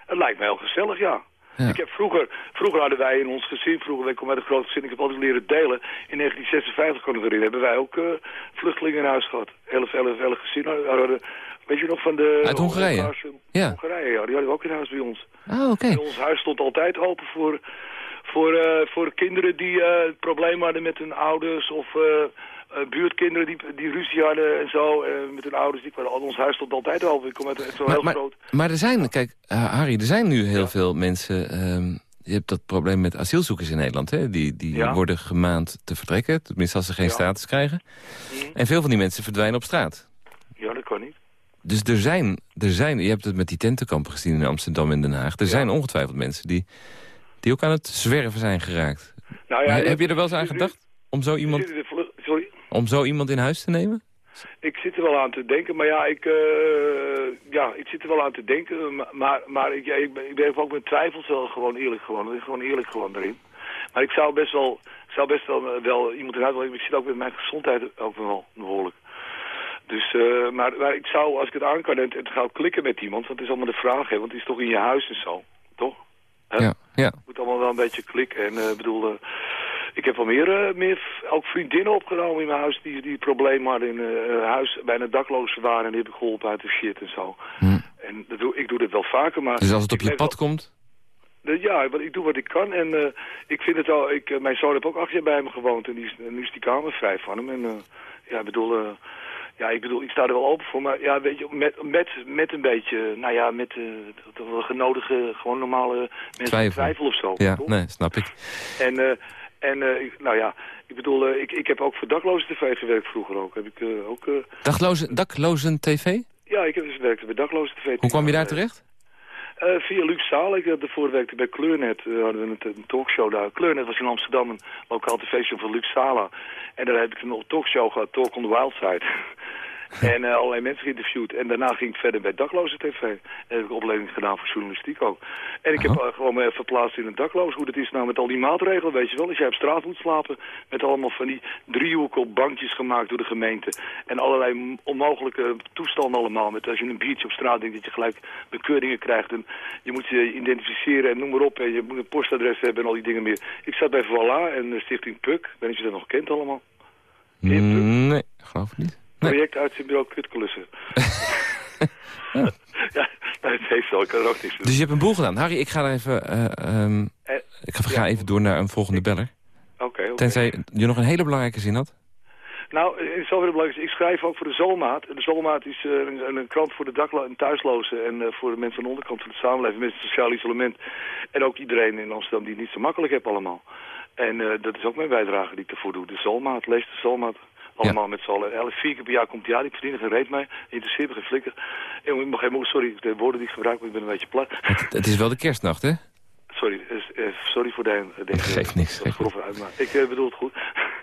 Het lijkt me heel gezellig, ja. Ja. Ik heb vroeger, vroeger hadden wij in ons gezin, vroeger, wij komen uit een groot gezin, ik heb altijd leren delen. In 1956 kon ik erin, hebben wij ook eh, vluchtelingen in huis gehad. Elf, elf, elf gezin. hadden- hadden- Weet je nog van de... Uit Hongarije? Ja. Hongarije, ja. Die hadden we ook in huis bij ons. Ah, oké. Ons huis stond altijd open voor, voor, eh, voor kinderen die eh het probleem hadden met hun ouders of eh, buurtkinderen die, die ruzie hadden en zo met hun ouders. Die, kwamen- ons huis stond altijd open. Ik kom uit uit zo'n heel maar, groot... maar er zijn, kijk, Harry, er zijn nu heel veel mensen... ehm, je hebt dat probleem met asielzoekers in Nederland, hè? Die, die Ja. worden gemaand te vertrekken, tenminste als ze geen Ja. status krijgen. Mhm. En veel van die mensen verdwijnen op straat. Ja, dat kan niet. Dus er zijn, er zijn, je hebt het met die tentenkampen gezien in Amsterdam en Den Haag. Er zijn ongetwijfeld mensen die, die ook aan het zwerven zijn geraakt. Nou ja, heb je er wel eens aan gedacht om zo iemand, Sorry? om zo iemand in huis te nemen? Ik zit er wel aan te denken, maar ja, ik, eh, ja, ik zit er wel aan te denken. maar- Maar, ik, ja, ik, ben, ik ben ook met twijfels wel gewoon eerlijk gewoon. Gewoon eerlijk gewoon erin. Maar ik zou best wel, zou best wel, eh, wel iemand in huis willen. Ik zit ook met mijn gezondheid ook wel behoorlijk. Dus, eh, maar, maar ik zou, als ik het aan kan, en het gaat klikken met iemand, want het is allemaal de vraag, hè, want het is toch in je huis en zo, toch? Hè? Ja, ja. Het moet allemaal wel een beetje klikken. En eh, bedoel, eh, ik heb wel meer, eh, meer ook vriendinnen opgenomen in mijn huis die, die problemen hadden in huis, bijna dakloos waren. En die heb ik geholpen uit de shit en zo. Hm. En dat doe, ik doe dit wel vaker, maar... Dus als het op ik je pad komt... wel- Ja, want ik doe wat ik kan. En ik vind het al... Ik, mijn zoon heeft ook acht jaar bij me gewoond. En die is, nu is die kamer vrij van hem. En ja, ik bedoel... eh, ja, ik bedoel, ik sta er wel open voor. Maar ja, weet je, met, met, met een beetje... Nou ja, met eh, toch wel genodige, gewoon normale mensen Twijfel. twijfel of zo. Ja, toch? nee, snap ik. En, eh, en eh, nou ja, ik bedoel, eh, ik, ik heb ook voor daklozen tv gewerkt vroeger ook. Heb ik eh, ook... eh, Daglozen, daklozen TV? ja, ik heb dus gewerkt bij daklozen tv. Hoe kwam je daar terecht? Eh, via Luc Zaal. Ik had ervoor werkte bij Kleurnet. eh, hadden we een, talkshow daar. Kleurnet was in Amsterdam een lokaal tv-show van Luc Sala. En daar heb ik een talkshow gehad, Talk on the Wild Side. en eh, allerlei mensen geïnterviewd. En daarna ging ik verder bij Dakloze TV. En heb ik een opleiding gedaan voor journalistiek ook. En ik heb eh, gewoon me verplaatst in een dakloos. Hoe dat is nou met al die maatregelen, weet je wel. Als jij op straat moet slapen, met allemaal van die driehoeken op bankjes gemaakt door de gemeente. En allerlei onmogelijke toestanden allemaal. Met als je een biertje op straat denkt dat je gelijk bekeuringen krijgt. En je moet je identificeren en noem maar op. En je moet een postadres hebben en al die dingen meer. Ik zat bij Voilà en Stichting Puk. Ik weet niet of je dat nog kent allemaal. Mm, Nee, geloof ik niet. Project uitzendbureau Kutklussen. ja, nee, het heeft wel. Ik kan er ook niks doen. Dus je hebt een boel gedaan. Harry, ik ga er even, eh, ehm, Eh, ik ga, even door naar een volgende beller. Oké, oké. Tenzij je nog een hele belangrijke zin had. Nou, het is wel weer belangrijk. Ik schrijf ook voor de Zolmaat. De Zolmaat is eh, een, een krant voor de daklo en thuislozen en eh, voor de mensen aan de onderkant van de samenleving, mensen met sociaal isolement. En ook iedereen in Amsterdam die het niet zo makkelijk heeft allemaal. En eh, dat is ook mijn bijdrage die ik ervoor doe. De Zolmaat, lees de Zolmaat. Allemaal met z'n allen. Elke vier keer per jaar komt hij aan. Ik verdien er geen reet mee. Interesseert me geen flikker. Sorry, de woorden die ik gebruik, maar ik ben een beetje plat. Het, het is wel de kerstnacht, hè? Sorry, eh, eh, sorry voor de... de Geeft niks, geeft. Ik eh, bedoel het goed.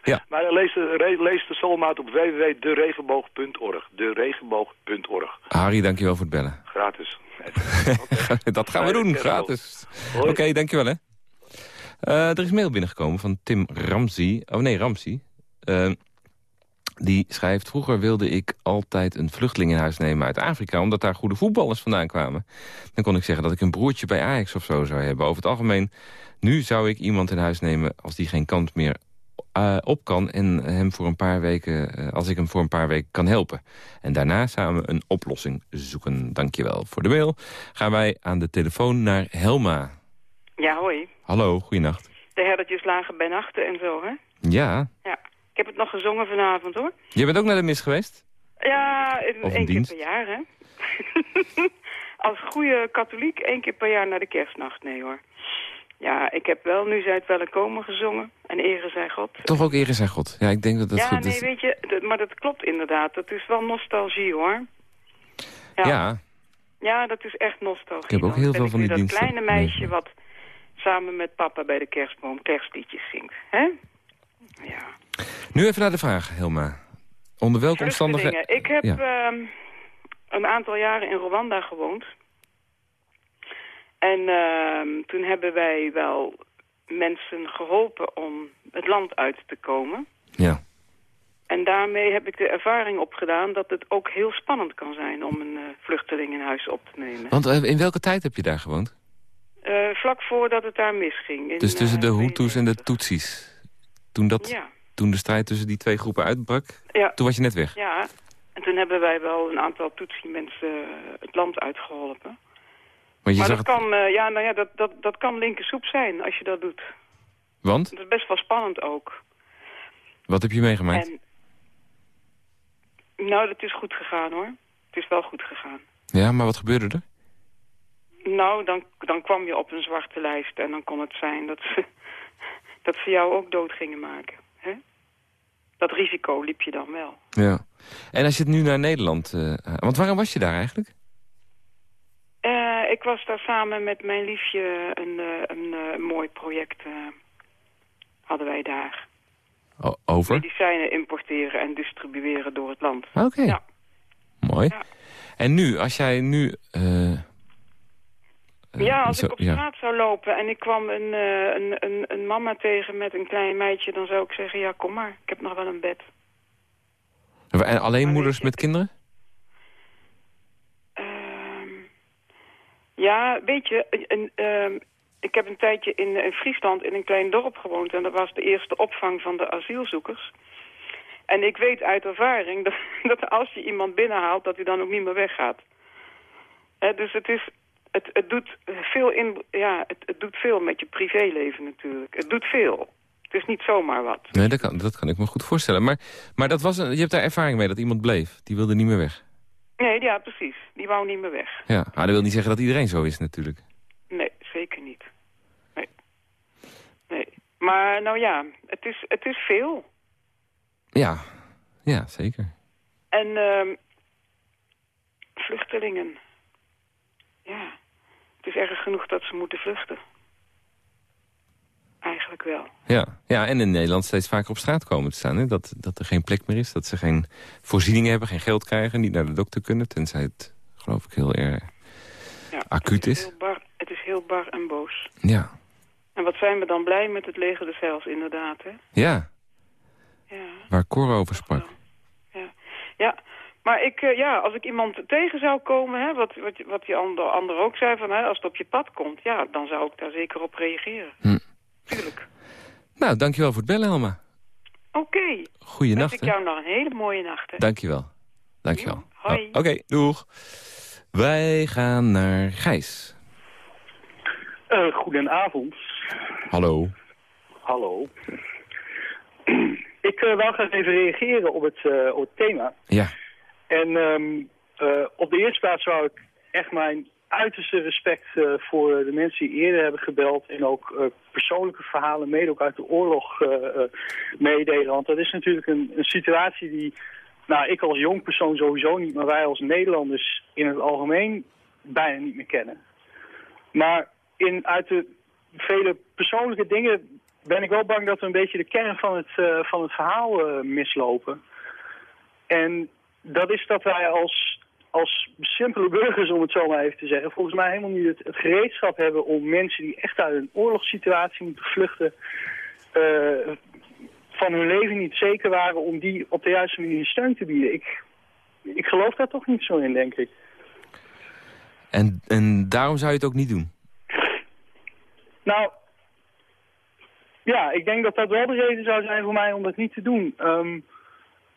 Ja. maar lees de, lees de Zolmaat op www.deregenboog.org. Deregenboog.org. Harry, dankjewel voor het bellen. Gratis. Dat gaan we doen, gratis. Oké, dankjewel hè. Er is mail binnengekomen van Tim Ramsey. Oh nee, Ramsey. Die schrijft... Vroeger wilde ik altijd een vluchteling in huis nemen uit Afrika... omdat daar goede voetballers vandaan kwamen. Dan kon ik zeggen dat ik een broertje bij Ajax of zo zou hebben. Over het algemeen, nu zou ik iemand in huis nemen... als die geen kant meer eh, op kan... en hem voor een paar weken, eh, als ik hem voor een paar weken kan helpen. En daarna samen een oplossing zoeken. Dankjewel voor de mail. Gaan wij aan de telefoon naar Helma. Ja, hoi. Hallo, goeienacht. De herdertjes lagen bij nachten en zo, hè? Ja, Ja. Ik heb het nog gezongen vanavond, hoor. jij bent ook naar de mis geweest? Ja, één keer dienst? per jaar, hè? Als goede katholiek één keer per jaar naar de kerstnacht. Nee, hoor. Ja, ik heb wel Nu zij het wel komen gezongen. En ere zij God. Toch ook ere zijn God. Ja, ik denk dat dat ja, goed nee, is. weet je, dat- maar dat klopt inderdaad. Dat is wel nostalgie, hoor. Ja. Ja. Ja, dat is echt nostalgie. Ik heb ook heel veel van die dat diensten kleine meisje wat samen met papa bij de kerstboom kerstliedjes zingt. hè? Ja. Nu even naar de vraag, Helma. Onder welke omstandigheden... Ik heb Ja. ehm, een aantal jaren in Rwanda gewoond. En ehm, toen hebben wij wel mensen geholpen om het land uit te komen. Ja. En daarmee heb ik de ervaring opgedaan dat het ook heel spannend kan zijn om een eh, vluchteling in huis op te nemen. Want eh, in welke tijd heb je daar gewoond? Eh, vlak voordat het daar misging. In, dus tussen de Hutus en de Tutsis. Toen, dat, Ja. Toen de strijd tussen die twee groepen uitbrak, Ja. toen was je net weg. Ja, en toen hebben wij wel een aantal Tutsi-mensen eh, het land uitgeholpen. Want je maar zag dat het... kan, eh, ja, nou ja, dat, dat, dat kan linkersoep zijn als je dat doet. Want? Dat is best wel spannend ook. Wat heb je meegemaakt? En, nou, dat is goed gegaan hoor. Het is wel goed gegaan. Ja, maar wat gebeurde er? Nou, dan, dan kwam je op een zwarte lijst en dan kon het zijn dat ze, dat ze jou ook dood gingen maken. Hè? Dat risico liep je dan wel. Ja. En als je het nu naar Nederland... eh, want waarom was je daar eigenlijk? Eh, ik was daar samen met mijn liefje een, eh, een, eh, een mooi project eh, hadden wij daar. O- over? Medicijnen importeren en distribueren door het land. Oké. Ja. Mooi. Ja. En nu, als jij nu... Ja, als ik op straat zou lopen en ik kwam een, eh, een, een, een mama tegen met een klein meisje... dan zou ik zeggen, ja, kom maar, ik heb nog wel een bed. En alleen Maar moeders met kinderen? Ehm, ja, weet je, een, ehm, ik heb een tijdje in, in Friesland in een klein dorp gewoond... en dat was de eerste opvang van de asielzoekers. En ik weet uit ervaring dat, dat als je iemand binnenhaalt... dat hij dan ook niet meer weggaat. Hè, dus het is... Het, het, doet veel in, ja, het, het doet veel met je privéleven natuurlijk. Het doet veel. Het is niet zomaar wat. Nee, dat kan, dat kan ik me goed voorstellen. Maar, maar dat was een, je hebt daar ervaring mee dat iemand bleef. Die wilde niet meer weg. Nee, ja, precies. Die wou niet meer weg. Ja, maar dat wil niet zeggen dat iedereen zo is natuurlijk. Nee, zeker niet. Nee. Nee. Maar nou ja, het is, het is veel. Ja, ja zeker. En ehm, vluchtelingen. Ja. Het is erg genoeg dat ze moeten vluchten. Eigenlijk wel. Ja. ja, en in Nederland steeds vaker op straat komen te staan. Hè? Dat, dat er geen plek meer is, dat ze geen voorzieningen hebben, geen geld krijgen... niet naar de dokter kunnen, tenzij het, geloof ik, heel erg Ja, acuut het is. Heel bar, het is heel bar en boos. Ja, En wat zijn we dan blij met het leger de inderdaad, hè? ja Ja, waar Cor over sprak. ja. ja. Maar ik, eh, ja, als ik iemand tegen zou komen, hè, wat, wat, wat die ander, ander ook zei, van, hè, als het op je pad komt, ja, dan zou ik daar zeker op reageren. Hm. Tuurlijk. Nou, dankjewel voor het bellen, Helma. Oké. Goeienacht, Wens hè? ik jou nog een hele mooie nacht, hè? Dankjewel. Dankjewel. hoi. Oh, Oké, doeg. Wij gaan naar Gijs. Eh, goedenavond. Hallo. Hallo. Ik eh wil graag even reageren op het, eh, op het thema. Ja. En ehm, eh, op de eerste plaats zou ik echt mijn uiterste respect eh, voor de mensen die eerder hebben gebeld... en ook eh, persoonlijke verhalen, mede ook uit de oorlog, meedelen. Want dat is natuurlijk een, een situatie die... Nou, ik als jong persoon sowieso niet, maar wij als Nederlanders in het algemeen bijna niet meer kennen. Maar in, uit de vele persoonlijke dingen ben ik wel bang dat we een beetje de kern van het, van het verhaal mislopen. En dat is dat wij als, als simpele burgers, om het zo maar even te zeggen, volgens mij helemaal niet het, het gereedschap hebben om mensen die echt uit een oorlogssituatie moeten vluchten, eh, van hun leven niet zeker waren om die op de juiste manier steun te bieden. Ik, ik geloof daar toch niet zo in, denk ik. En, en daarom zou je het ook niet doen? Nou, ja, ik denk dat dat wel de reden zou zijn voor mij om dat niet te doen. Ehm,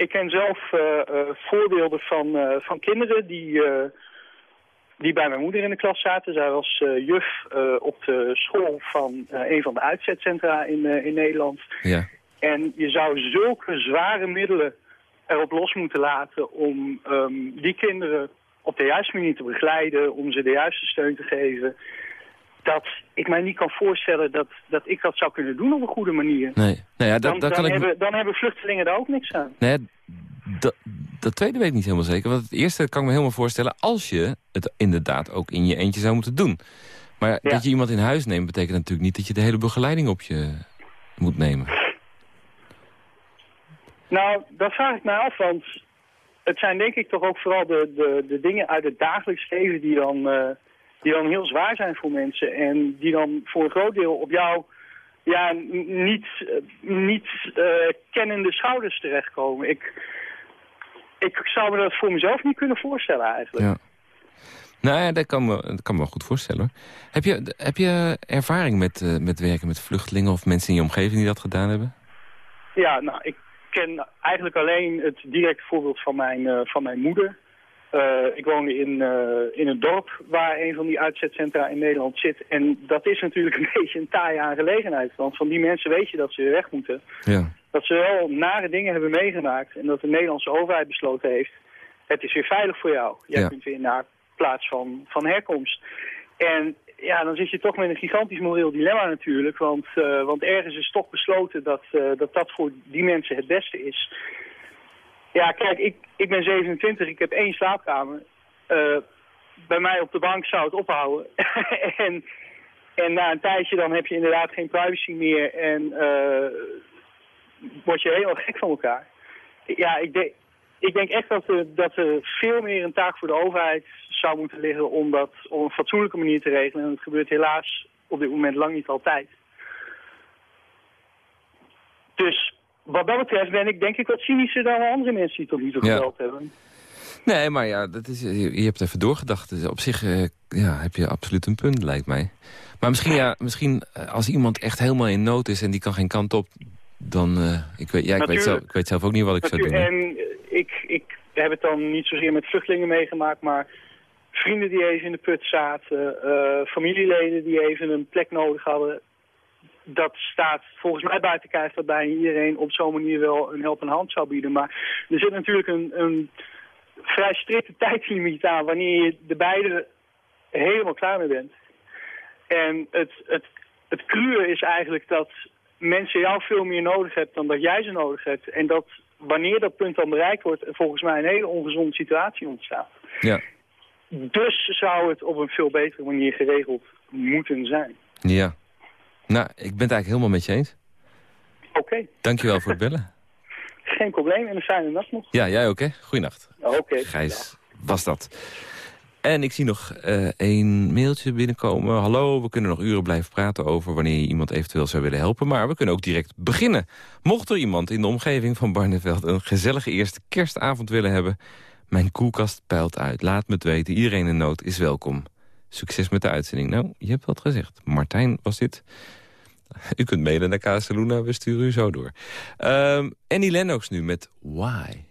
ik ken zelf eh, eh, voorbeelden van, eh, van kinderen die, die bij mijn moeder in de klas zaten. Zij was juf op de school van een van de uitzetcentra in, in Nederland. Ja. En je zou zulke zware middelen erop los moeten laten om ehm, die kinderen op de juiste manier te begeleiden, om ze de juiste steun te geven. Dat ik mij niet kan voorstellen dat, dat ik dat zou kunnen doen op een goede manier. Nee. Nou ja, dan, dan, kan ik... hebben, dan hebben vluchtelingen daar ook niks aan. Nee, dat, dat tweede weet ik niet helemaal zeker. Want het eerste kan ik me helemaal voorstellen... als je het inderdaad ook in je eentje zou moeten doen. Maar dat je iemand in huis neemt... betekent natuurlijk niet dat je de hele begeleiding op je moet nemen. Nou, dat vraag ik mij af, want het zijn denk ik toch ook vooral de, de, de dingen uit het dagelijks leven die dan, eh, die dan heel zwaar zijn voor mensen. En die dan voor een groot deel op jou ja, niet, eh, niet eh, kennende schouders terechtkomen. Ik, ik zou me dat voor mezelf niet kunnen voorstellen eigenlijk. Ja. Nou ja, dat kan me, dat kan me wel goed voorstellen. hoor. Heb je, heb je ervaring met, eh, met werken met vluchtelingen... of mensen in je omgeving die dat gedaan hebben? Ja, nou, ik ken eigenlijk alleen het directe voorbeeld van mijn, van mijn moeder. Eh, ik woonde in, eh, in een dorp waar een van die uitzetcentra in Nederland zit. En dat is natuurlijk een beetje een taaie aangelegenheid. Want van die mensen weet je dat ze weer weg moeten. Ja. Dat ze wel nare dingen hebben meegemaakt. En dat de Nederlandse overheid besloten heeft... het is weer veilig voor jou. Jij Ja. kunt weer naar plaats van, van herkomst. En ja, dan zit je toch met een gigantisch moreel dilemma natuurlijk. Want, eh, want ergens is toch besloten dat, dat dat voor die mensen het beste is. Ja, kijk, ik, ik ben 27, ik heb één slaapkamer. Eh, bij mij op de bank zou het ophouden. en, en na een tijdje dan heb je inderdaad geen privacy meer en eh, word je helemaal gek van elkaar. Ja, ik, denk ik denk echt dat er, dat er veel meer een taak voor de overheid zou moeten liggen om dat op een fatsoenlijke manier te regelen. En dat gebeurt helaas op dit moment lang niet altijd. Dus wat dat betreft ben ik denk ik wat cynischer dan andere mensen die tot nu toe Ja. geweld hebben. Nee, maar ja, dat is, je, je hebt even doorgedacht. Dus op zich eh, ja, heb je absoluut een punt, lijkt mij. Maar misschien, ja, misschien eh, als iemand echt helemaal in nood is... en die kan geen kant op, dan... eh, ik, weet, ja, ik, weet zelf, ik weet zelf ook niet wat ik zou doen. Hè. En ik, ik heb het dan niet zozeer met vluchtelingen meegemaakt, maar vrienden die even in de put zaten, familieleden die even een plek nodig hadden dat staat volgens mij buiten kijf dat bijna iedereen op zo'n manier wel een helpende hand zou bieden. Maar er zit natuurlijk een, een vrij strikte tijdslimiet aan wanneer je de beide helemaal klaar mee bent. En het, het, het is eigenlijk dat mensen jou veel meer nodig hebben dan dat jij ze nodig hebt. En dat wanneer dat punt dan bereikt wordt, volgens mij een hele ongezonde situatie ontstaat. Ja. Dus zou het op een veel betere manier geregeld moeten zijn. Ja, nou, ik ben het eigenlijk helemaal met je eens. Oké. Okay. Dankjewel voor het bellen. Geen probleem en een fijne nacht nog. Ja, jij ook hè. Goeienacht. Oké. Okay. Gijs was dat. En ik zie nog uh, een mailtje binnenkomen. Hallo, we kunnen nog uren blijven praten over wanneer je iemand eventueel zou willen helpen. Maar we kunnen ook direct beginnen. Mocht er iemand in de omgeving van Barneveld een gezellige eerste kerstavond willen hebben... mijn koelkast peilt uit. Laat me het weten. Iedereen in nood is welkom. Succes met de uitzending. Nou, je hebt wat gezegd. Martijn was dit. U kunt mailen naar Casaluna, we sturen u zo door. Um, Annie Lennox nu met Why.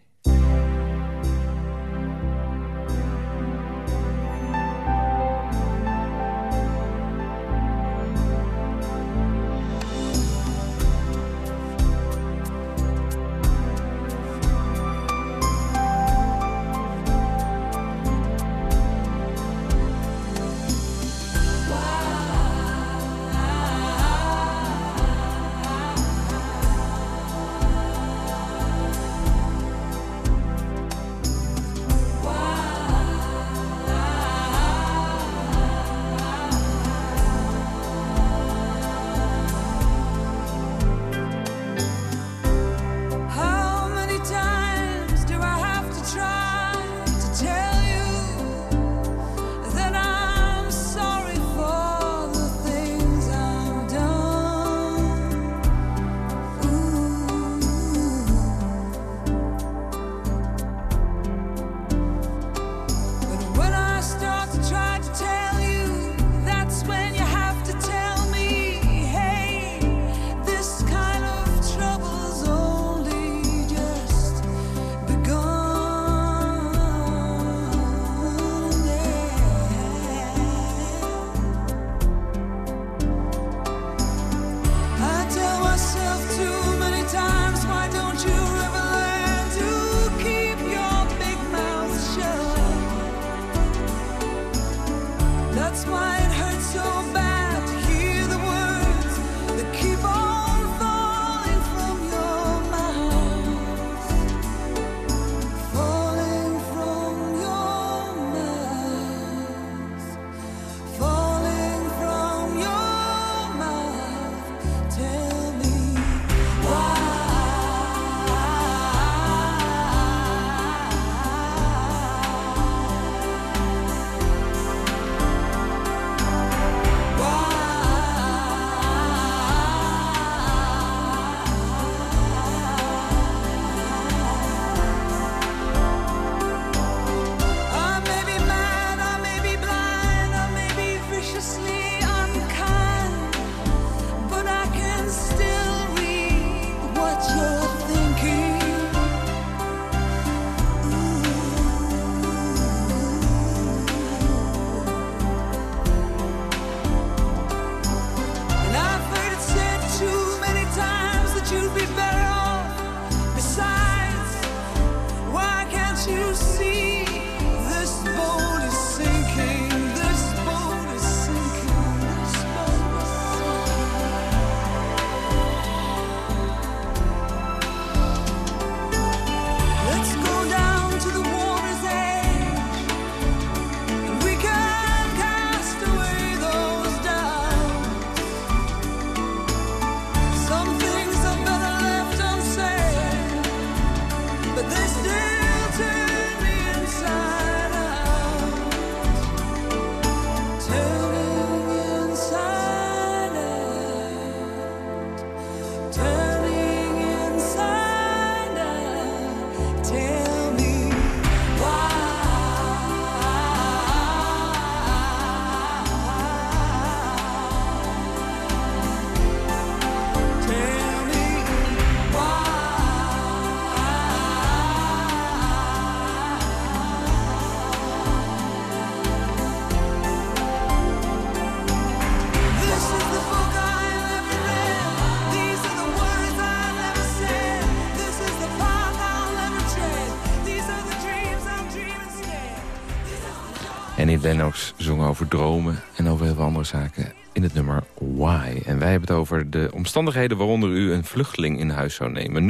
Minox zong over dromen en over heel veel andere zaken in het nummer Why. En wij hebben het over de omstandigheden waaronder u een vluchteling in huis zou nemen. 0800-1121,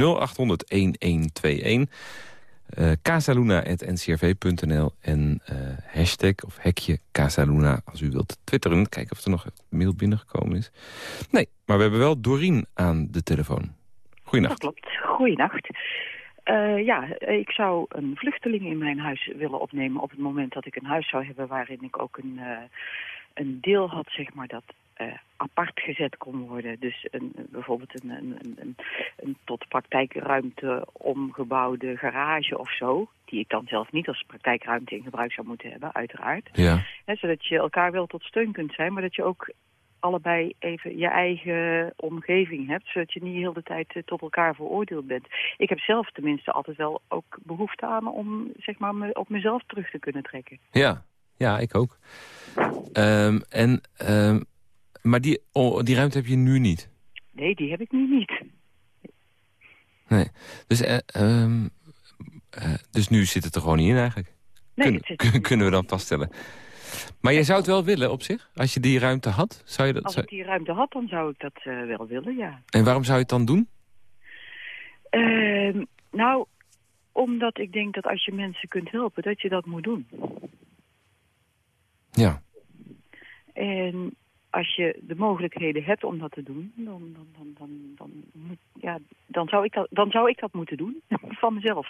uh, eh, en eh, hashtag of hekje Casaluna als u wilt twitteren. Kijken of er nog een mail binnengekomen is. Nee, maar we hebben wel Dorien aan de telefoon. Goeienacht. Dat klopt. Goeienacht. Eh ja, ik zou een vluchteling in mijn huis willen opnemen op het moment dat ik een huis zou hebben waarin ik ook een, eh, een deel had, zeg maar, dat eh, apart gezet kon worden. Dus een, bijvoorbeeld een, een, een, een, een tot praktijkruimte omgebouwde garage of zo. Die ik dan zelf niet als praktijkruimte in gebruik zou moeten hebben, uiteraard. Ja. Zodat je elkaar wel tot steun kunt zijn, maar dat je ook allebei even je eigen omgeving hebt, zodat je niet heel de tijd eh, tot elkaar veroordeeld bent. Ik heb zelf tenminste altijd wel ook behoefte aan om zeg maar me, op mezelf terug te kunnen trekken. Ja, ja ik ook. Ehm, en, ehm, maar die, oh, die ruimte heb je nu niet? Nee, die heb ik nu niet. Nee. Dus, eh, ehm, eh, dus nu zit het er gewoon niet in eigenlijk? Nee, kun- kunnen we dan vaststellen. Maar jij zou het wel willen op zich? Als je die ruimte had? Zou je dat, Als ik die ruimte had, dan zou ik dat eh, wel willen, ja. En waarom zou je het dan doen? Ehm, nou, omdat ik denk dat als je mensen kunt helpen, dat je dat moet doen. Ja. En als je de mogelijkheden hebt om dat te doen, dan, dan, dan, dan, dan, ja, dan, zou, ik dat, dan zou ik dat moeten doen, van mezelf.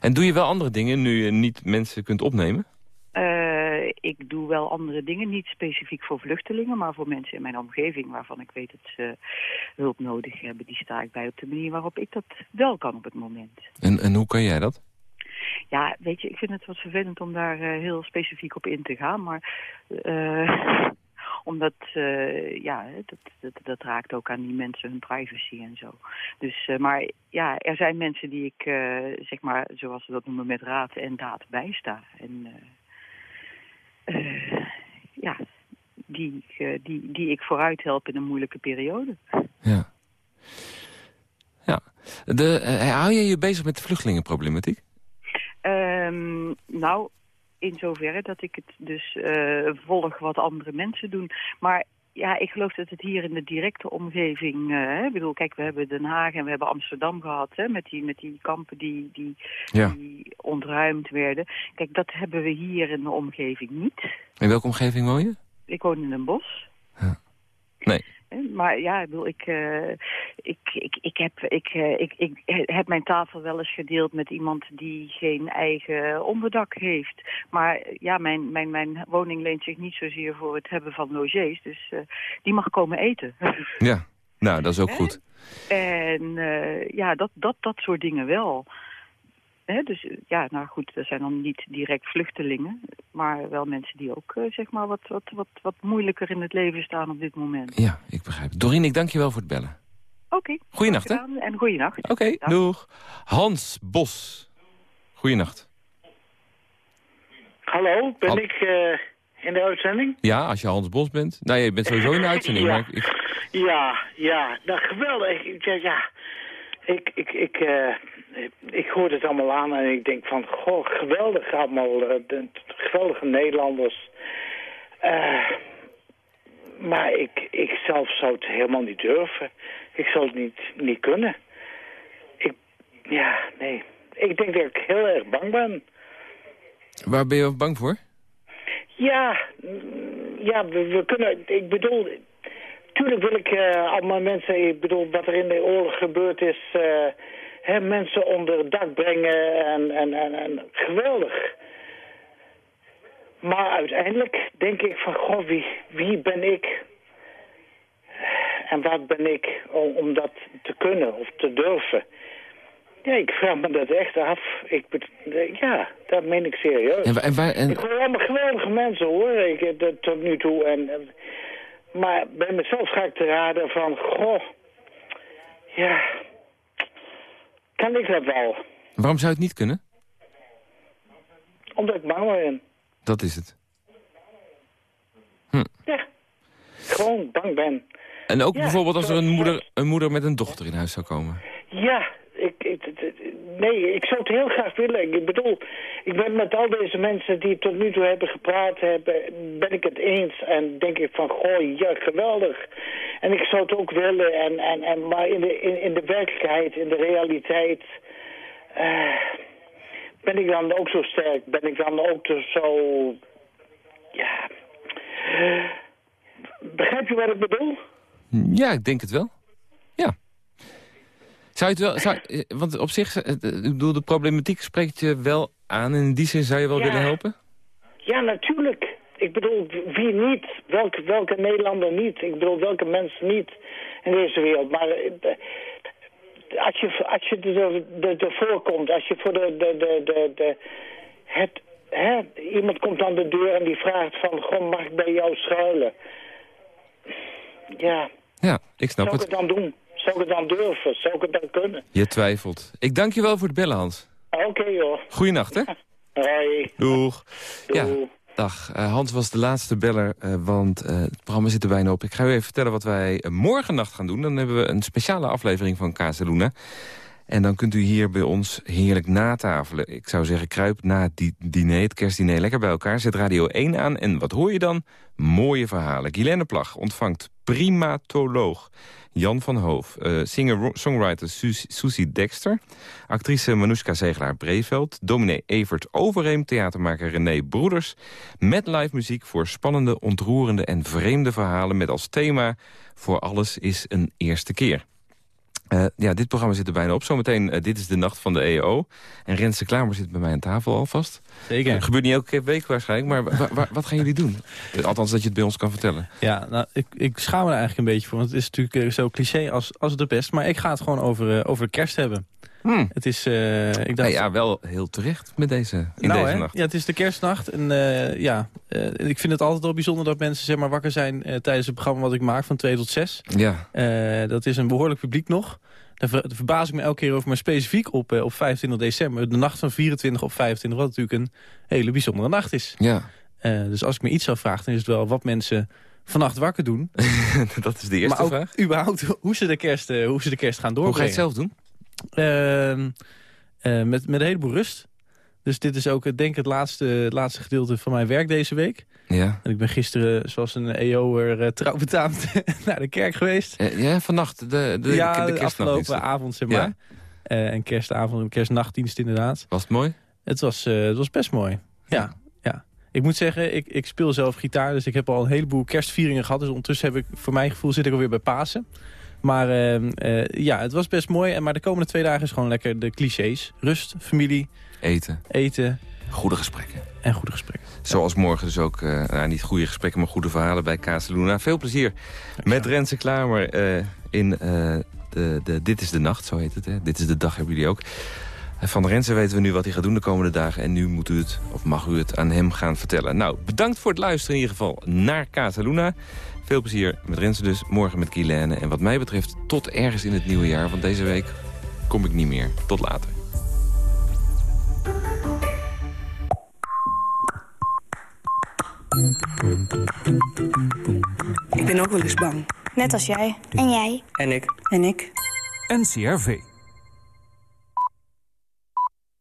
En doe je wel andere dingen nu je niet mensen kunt opnemen? Eh, ik doe wel andere dingen, niet specifiek voor vluchtelingen, maar voor mensen in mijn omgeving waarvan ik weet dat ze hulp nodig hebben. Die sta ik bij op de manier waarop ik dat wel kan op het moment. En, en hoe kan jij dat? Ja, weet je, ik vind het wat vervelend om daar eh, heel specifiek op in te gaan, maar eh, omdat, ja, dat, dat, dat raakt ook aan die mensen hun privacy en zo. Dus, maar ja, er zijn mensen die ik, zeg maar, zoals ze dat noemen, met raad en daad bijsta. En ja, die, ik, eh, die, die ik vooruit help in een moeilijke periode. Ja. Ja. De, eh, hou je je bezig met de vluchtelingenproblematiek? Ehm, nou, in zoverre dat ik het dus eh, volg wat andere mensen doen. Maar ja, ik geloof dat het hier in de directe omgeving... eh, ik bedoel, kijk, we hebben Den Haag en we hebben Amsterdam gehad... Hè, met, die, met die kampen die, die, Ja. die ontruimd werden. Kijk, dat hebben we hier in de omgeving niet. In welke omgeving woon je? Ik woon in een bos. Nee. Maar ja, ik, bedoel, ik, eh, ik, ik, ik, heb, ik, eh, ik, ik heb mijn tafel wel eens gedeeld met iemand die geen eigen onderdak heeft. Maar ja, mijn, mijn, mijn woning leent zich niet zozeer voor het hebben van logies. Dus eh, die mag komen eten. Ja. Nou, dat is ook goed. en ja, dat, dat, dat soort dingen wel. Hè, dus eh, ja, nou goed, dat zijn dan niet direct vluchtelingen. Maar wel mensen die ook eh, zeg maar wat, wat, wat, wat moeilijker in het leven staan op dit moment. Ja, ik begrijp het. Doreen, ik dank je wel voor het bellen. Oké. Goeienacht, hè? En goeienacht. Oké, doeg. Hans Bos. Goeienacht. Hallo, ben ik eh, in de uitzending? Ja, als je Hans Bos bent. Nou, je bent sowieso in de uitzending. Ja. maar ik, ik- Ja, ja, nou geweldig. Ik, ja, ja. Ik, ik, ik, eh, ik hoor het allemaal aan en ik denk van, goh, geweldig allemaal, eh, de, geweldige Nederlanders. Eh, maar ik, ik zelf zou het helemaal niet durven. Ik zou het niet, niet kunnen. Ik, ja, nee. Ik denk dat ik heel erg bang ben. waar ben je bang voor? Ja, mm, ja we, we kunnen, ik bedoel, tuurlijk wil ik eh, allemaal mensen, ik bedoel, wat er in de oorlog gebeurd is, hè, mensen onder het dak brengen en, en, en, en geweldig. Maar uiteindelijk denk ik van, goh, wie, wie ben ik? En wat ben ik om, om dat te kunnen of te durven? Ja, ik vraag me dat echt af. Ik, ja, dat meen ik serieus. En, en, waar- en, Ik hoor allemaal geweldige mensen hoor, ik, eh, tot nu toe. En, en- maar bij mezelf ga ik te raden van, goh, ja, kan ik dat wel? waarom zou je het niet kunnen? Omdat ik bang ben. Dat is het. Ja, gewoon bang ben. En ook Ja, bijvoorbeeld als er een moeder, een moeder met een dochter in huis zou komen. Ja, nee, ik zou het heel graag willen. Ik bedoel, ik ben met al deze mensen die tot nu toe hebben gepraat, hebben, ben ik het eens. En denk ik van, goh, ja, geweldig. En ik zou het ook willen. En, en, en, maar in de, in, in de werkelijkheid, in de realiteit... eh, ben ik dan ook zo sterk? Ben ik dan ook zo... Ja... Begrijp je wat ik bedoel? Ja, ik denk het wel. Zou je het wel... Zou, eh, want op zich, eh, ik bedoel, de problematiek spreekt je wel aan. En in die zin zou je wel Ja. willen helpen? Ja, natuurlijk. Ik bedoel, wie niet? Welke, welke Nederlander niet? Ik bedoel, welke mens niet in deze wereld? Maar eh, als je, als je er, ervoor komt, als je voor de... de, de, de, de het, hè, iemand komt aan de deur en die vraagt van... Goh, mag ik bij jou schuilen? Ja, Ja, ik snap zou ik het. het dan doen? Zou ik het dan durven? Zou ik het dan kunnen? Je twijfelt. Ik dank je wel voor het bellen, Hans. Oké, joh. Goeienacht, hè? Hoi. Doeg. Ja, dag. Eh, Hans was de laatste beller, eh, want eh, het programma zit er bijna op. Ik ga u even vertellen wat wij morgennacht gaan doen. Dan hebben we een speciale aflevering van Casaluna. En dan kunt u hier bij ons heerlijk natafelen. Ik zou zeggen, kruip na het di- diner, het kerstdiner, lekker bij elkaar. Zet Radio 1 aan en wat hoor je dan? Mooie verhalen. Guylaine Plag ontvangt primatoloog Jan van Hoof. eh, Singer-songwriter Susie Dexter. Actrice Manushka Zegelaar-Breveld. Dominee Evert Overeem. Theatermaker René Broeders. Met live muziek voor spannende, ontroerende en vreemde verhalen... met als thema voor alles is een eerste keer. Eh, ja, dit programma zit er bijna op. Zometeen, eh, dit is de nacht van de EO. En Renze Klamer zit bij mij aan tafel alvast. Zeker. Het gebeurt niet elke week waarschijnlijk, maar wa- wa- wat gaan jullie doen? Eh, Althans, dat je het bij ons kan vertellen. Ja, nou, ik, ik schaam me er eigenlijk een beetje voor. Want het is natuurlijk eh, zo cliché als, als het best. Maar ik ga het gewoon over, eh, over kerst hebben. Het is, eh, ik dacht, Nou ja, wel heel terecht met deze, in nou, deze hè? nacht. Ja, het is de kerstnacht. En eh, ja, eh, ik vind het altijd wel bijzonder dat mensen zeg maar, wakker zijn tijdens het programma wat ik maak van 2 tot 6. Ja. Dat is een behoorlijk publiek nog. Daar, ver- daar verbaas ik me elke keer over, maar specifiek op, op 25 december. De nacht van 24 op 25, wat natuurlijk een hele bijzondere nacht is. Ja. Dus als ik me iets zou vragen, dan is het wel wat mensen vannacht wakker doen. dat is de eerste maar ook vraag. überhaupt hoe ze de kerst, hoe ze de kerst gaan Hoe doorbrengen. ga je het zelf doen? Ehm, eh, met, met een heleboel rust. Dus dit is ook, eh, denk ik, het laatste, het laatste gedeelte van mijn werk deze week. Ja. En ik ben gisteren, zoals een EO'er, uh, trouw betaamd naar de kerk geweest. Eh, ja, vannacht, de, de, ja, de afgelopen avond, zeg maar. Ja. Eh, en kerstavond, een kerstnachtdienst inderdaad. Was het mooi? Het was, eh, het was best mooi, ja. ja. Ik moet zeggen, ik, ik speel zelf gitaar, dus ik heb al een heleboel kerstvieringen gehad. Dus ondertussen heb ik, voor mijn gevoel, zit ik alweer bij Pasen. Maar ehm, eh, ja, het was best mooi. Maar de komende twee dagen is gewoon lekker de clichés. Rust, familie, Eten. eten Goede gesprekken. en goede gesprekken. Zoals morgen dus ook, eh, nou, niet goede gesprekken, maar goede verhalen bij Casaluna. Veel plezier met Renze Klamer eh, in de, de Dit is de Nacht, zo heet het. Hè? Dit is de dag, hebben jullie ook. Van Renze weten we nu wat hij gaat doen de komende dagen. En nu moet u het, of mag u het, aan hem gaan vertellen. Nou, bedankt voor het luisteren in ieder geval naar Casaluna. Veel plezier met Renze dus, morgen met Guylaine. En wat mij betreft tot ergens in het nieuwe jaar. Want deze week kom ik niet meer. Tot later. Ik ben ook wel eens bang. Net als jij. En jij. En ik. En ik. NCRV.